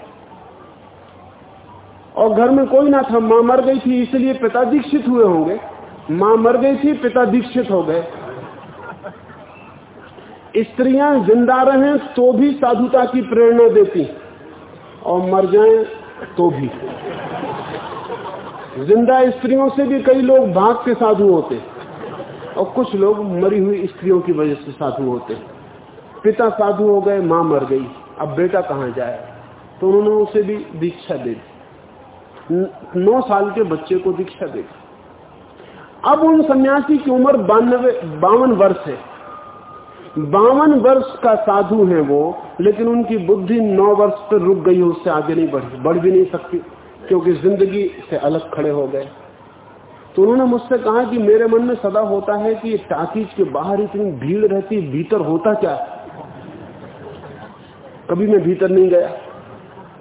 और घर में कोई ना था, माँ मर गई थी, इसलिए पिता दीक्षित हुए होंगे। माँ मर गई थी, पिता दीक्षित हो गए। स्त्रियाँ ज़िंदा रहें तो भी साधुता की प्रेरणा देती और मर जाएँ तो भी। ज़िंदा स्त्रियों से भी कई लोग भाग के साधु होते और कुछ लोग मरी हुई स्त्रियों की वजह से साधु होते पिता साधु हो गए, माँ मर गई, अब बेटा कहाँ जाए? तो उन्होंने उसे भी दीक्षा दे दी। नौ साल के बच्चे को दीक्षा दे दी। अब उन सन्यासी की उम्र बानवे, बावन वर्ष है। बावन वर्ष का साधु है वो, लेकिन उनकी बुद्धि नौ वर्ष पर रुक गई, उससे आगे नहीं बढ़ी, बढ़ भी नहीं सकती, क्योंकि ज़िंदगी से अलग खड़े हो गए। तो उन्होंने मुझसे कहा कि मेरे मन में सदा होता है कि टाकीज के बाहर इतनी भीड़ रहती, भीतर होता क्या? कभी मैं भीतर नहीं गया।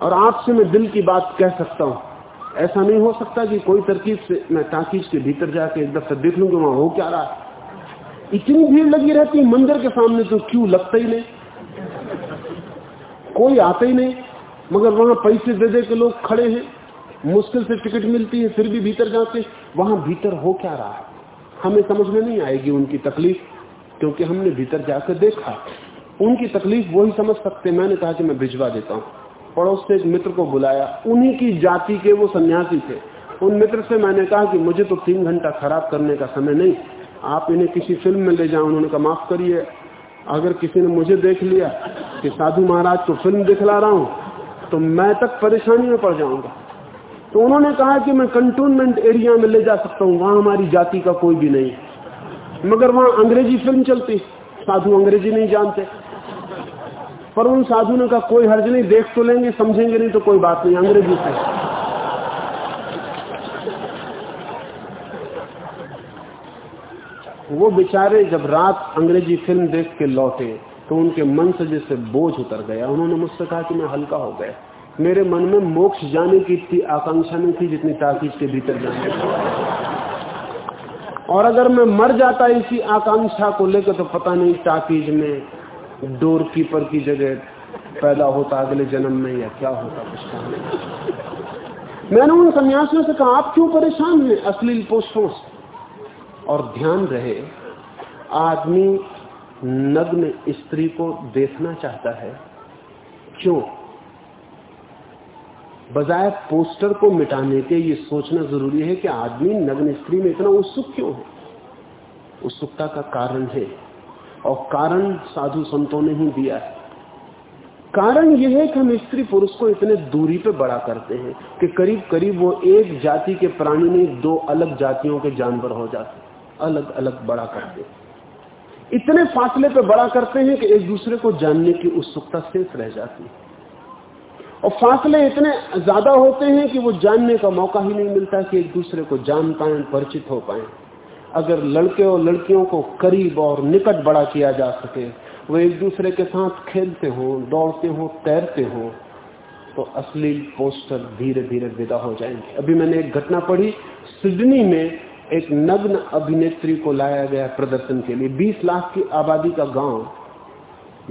और आपसे मैं दिल की बात कह सकता हूँ। ऐसा नहीं हो सकता कि कोई तरकीब से, मैं टाकीज के भीतर जाके एक दफ़ा देख लूँगा वहाँ हो क्या रहा इतनी भीड़ लगी रहती मंदिर के सामने तो क्यों लगता ही नहीं? कोई आता ही नहीं, मगर वहाँ पैसे दे दे के लोग खड़े हैं, मुश्किल से टिकट मिलती है, फिर भी भीतर जाते वहाँ भीतर हो क्या रहा है? हमें समझ में नहीं आएगी उनकी तकलीफ़, क्योंकि हमने भीतर जाकर देखा। उनकी तकलीफ़ वही समझ सकते मैंने कहा कि मैं भिजवा देता हूँ। पड़ोस से एक मित्र को बुलाया। उन्हीं की जाति के वो सन्यासी थे। उन मित्र से मैंने कहा कि मुझे तो तीन घंटा खराब करने का समय नहीं। आप इन्हें किसी फ़िल्म में ले जाओ, उन्होंने कहा, माफ़ करिए। अगर किसी ने मुझे देख लिया कि साधु महाराज को फ़िल्म दिखला रहा हूँ तो मैं तक परेशानी में पड़ जाऊँगा। तो उन्होंने कहा कि मैं कंटोनमेंट एरिया में ले जा सकता हूँ, वहाँ हमारी जाति का कोई भी नहीं मगर वहाँ अंग्रेज़ी फ़िल्म चलती। साधु अंग्रेज़ी नहीं जानते। पर उन साधु ने कहा कोई हर्ज नहीं, देख तो लेंगे, समझेंगे नहीं तो कोई बात नहीं, अंग्रेज़ी से। वो बेचारे जब रात अंग्रेज़ी फ़िल्म देख के लौटे तो उनके मन से जैसे बोझ उतर गया। उन्होंने मुझसे कहा कि मैं हल्का हो गया। मेरे मन में मोक्ष जाने की इतनी आकांक्षा नहीं थी जितनी ताकीज के भीतर जाने और अगर मैं मर जाता इसी आकांक्षा को लेकर तो पता नहीं ताकीज में डोर कीपर की जगह पैदा होता अगले जन्म में या क्या होता कुछ मैंने उन सन्यासियों से कहा, आप क्यों परेशान हैं? अश्लील पोस्टों से। और ध्यान रहे, आदमी नग्न स्त्री को देखना चाहता है। क्यों? बजाय पोस्टर को मिटाने के ये सोचना ज़रूरी है कि आदमी नग्न स्त्री में इतना उत्सुक क्यों है? उत्सुकता का कारण है। और कारण साधु संतों ने ही दिया है। कारण यह है कि हम स्त्री पुरुष को इतने दूरी पे बड़ा करते हैं कि करीब करीब वो एक जाति के प्राणी नहीं, दो अलग जातियों के जानवर हो जाते अलग अलग बड़ा करते इतने फासले पे बड़ा करते हैं कि एक दूसरे को जानने की उत्सुकता शेष रह जाती है। और फासले इतने ज़्यादा होते हैं कि वो जानने का मौका ही नहीं मिलता कि एक दूसरे को जान पाए, परिचित हो पाए। अगर लड़के और लड़कियों को करीब और निकट बड़ा किया जा सके, वो एक दूसरे के साथ खेलते हो, दौड़ते हो, तैरते हो तो अश्लील पोस्टर धीरे धीरे विदा हो जाएँगे। अभी मैंने एक घटना पढ़ी, सिडनी में एक नग्न अभिनेत्री को लाया गया प्रदर्शन के लिए। 20 लाख की आबादी का गाँव।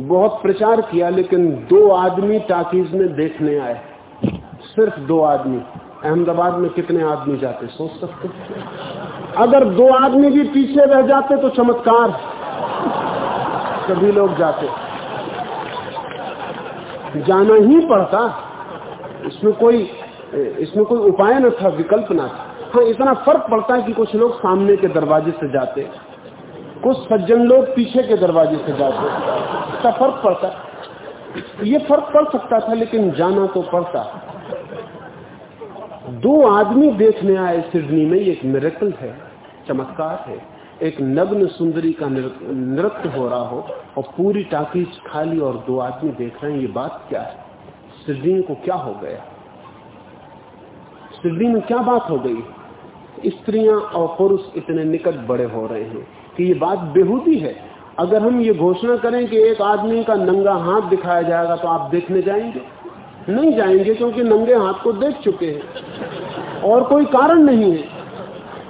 बहुत प्रचार किया, लेकिन दो आदमी टाकीज में देखने आए। सिर्फ़ दो आदमी। अहमदाबाद में कितने आदमी जाते, सोच सकते अगर दो आदमी भी पीछे रह जाते तो चमत्कार। सभी लोग जाते। जाना ही पड़ता। इसमें कोई इसमें कोई उपाय न था, विकल्प ना था। हाँ इतना फ़र्क पड़ता है कि कुछ लोग सामने के दरवाजे से जाते। कुछ सज्जन लोग पीछे के दरवाजे से जाते। इसका फ़र्क पड़ता। ये फ़र्क पड़ सकता था, लेकिन जाना तो पड़ता। दो आदमी देखने आए सिडनी में एक मेरेकल है, चमत्कार है। एक नग्न सुंदरी का नृत्य हो रहा हो और पूरी टाकीज खाली और दो आदमी देख रहे हैं, ये बात क्या है? सिडनी को क्या हो गया? सिडनी में क्या बात हो गई? स्त्रियाँ और पुरुष इतने निकट बड़े हो रहे हैं कि ये बात बेहूदी है। अगर हम ये घोषणा करें कि एक आदमी का नंगा हाथ दिखाया जाएगा तो आप देखने जाएँगे। नहीं जाएँगे क्योंकि नंगे हाथ को देख चुके हैं। और कोई कारण नहीं है।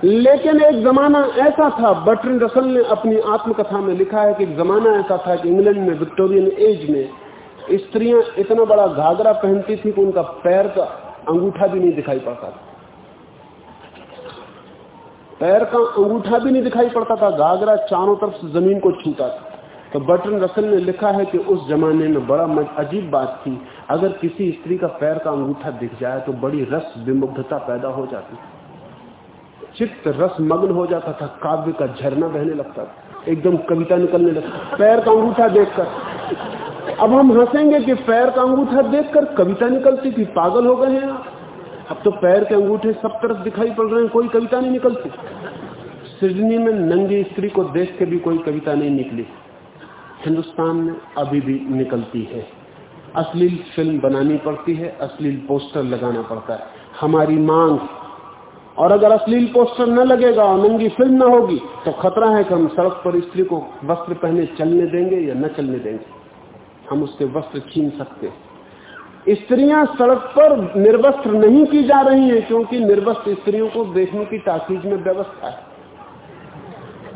लेकिन एक जमाना ऐसा था, बटरिन रसल ने अपनी आत्मकथा में लिखा है कि जमाना ऐसा था कि इंग्लैंड में, विक्टोरियन एज में, स्त्रियाँ इतना बड़ा घाघरा पहनती थी कि उनका पैर का अंगूठा भी नहीं दिखाई पड़ता था। पैर का अंगूठा भी नहीं दिखाई पड़ता था, घाघरा चारों तरफ़ से ज़मीन को छूता था। तो बटन रसल ने लिखा है कि उस जमाने में बड़ा अजीब बात थी। अगर किसी स्त्री का पैर का अंगूठा दिख जाए तो बड़ी रस विमुग्धता पैदा हो जाती चित्त रस मग्न हो जाता था, काव्य का झरना बहने लगता था। एकदम कविता निकलने लगता पैर का अंगूठा देखकर। अब हम हंसेंगे कि पैर का अंगूठा देखकर कविता निकलती थी, पागल हो गए हैं अब तो पैर के अंगूठे सब तरफ़ दिखाई पड़ रहे हैं, कोई कविता नहीं निकलती। सिडनी में नंगी स्त्री को देख के भी कोई कविता नहीं निकली। हिंदुस्तान में अभी भी निकलती है। अश्लील फ़िल्म बनानी पड़ती है, अश्लील पोस्टर लगाना पड़ता है। हमारी मांग, और अगर अश्लील पोस्टर न लगेगा और नंगी फ़िल्म न होगी तो खतरा है कि हम सड़क पर स्त्री को वस्त्र पहने चलने देंगे या न चलने देंगे। हम उसके वस्त्र छीन सकते स्त्रियाँ सड़क पर निर्वस्त्र नहीं की जा रही हैं, क्योंकि निर्वस्त्र स्त्रियों को देखने की ताकीज में व्यवस्था है।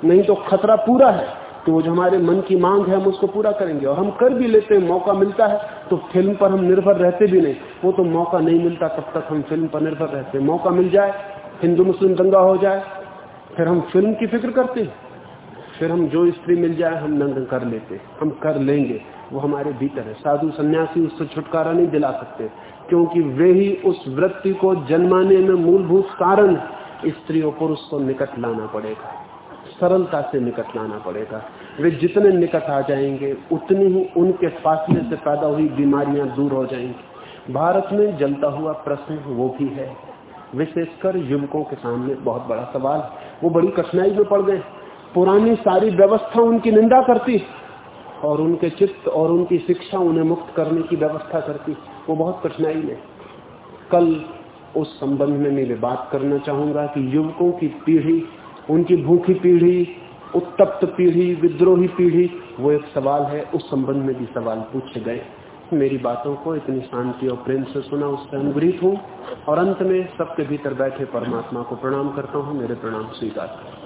नहीं तो खतरा पूरा है। कि वो जो हमारे मन की मांग है, हम उसको पूरा करेंगे। और हम कर भी लेते हैं, मौका मिलता है तो फ़िल्म पर हम निर्भर रहते भी नहीं। वो तो मौका नहीं मिलता तब तक हम फ़िल्म पर निर्भर रहते मौका मिल जाए, हिंदू मुस्लिम दंगा हो जाए, फिर हम फ़िल्म की फ़िक्र करते हैं। फिर हम जो स्त्री मिल जाए, हम नंग कर लेते हम कर लेंगे। वो हमारे भीतर है। साधु सन्यासी उससे छुटकारा नहीं दिला सकते, क्योंकि वे ही उस वृत्ति को जन्माने में मूलभूत कारण स्त्री और पुरुष को निकट लाना पड़ेगा। सरलता से निकट लाना पड़ेगा। वे जितने निकट आ जाएँगे, उतनी ही उनके फासले से पैदा हुई बीमारियाँ दूर हो जाएँगी। भारत में जलता हुआ प्रश्न वो भी है। विशेषकर युवकों के सामने बहुत बड़ा सवाल वो बड़ी कठिनाई में पड़ गए। पुरानी सारी व्यवस्था उनकी निंदा करती और उनके चित्त और उनकी शिक्षा उन्हें मुक्त करने की व्यवस्था करती वो बहुत कठिनाई में। कल उस संबंध में मैं बात करना चाहूँगा कि युवकों की पीढ़ी, उनकी भूखी पीढ़ी उत्तप्त पीढ़ी, विद्रोही पीढ़ी, वो एक सवाल है, उस संबंध में भी सवाल पूछे गए। मेरी बातों को इतनी शांति और प्रेम से सुना, उससे अनुग्रहित हूँ। और अंत में सबके भीतर बैठे परमात्मा को प्रणाम करता हूँ, मेरे प्रणाम स्वीकार करता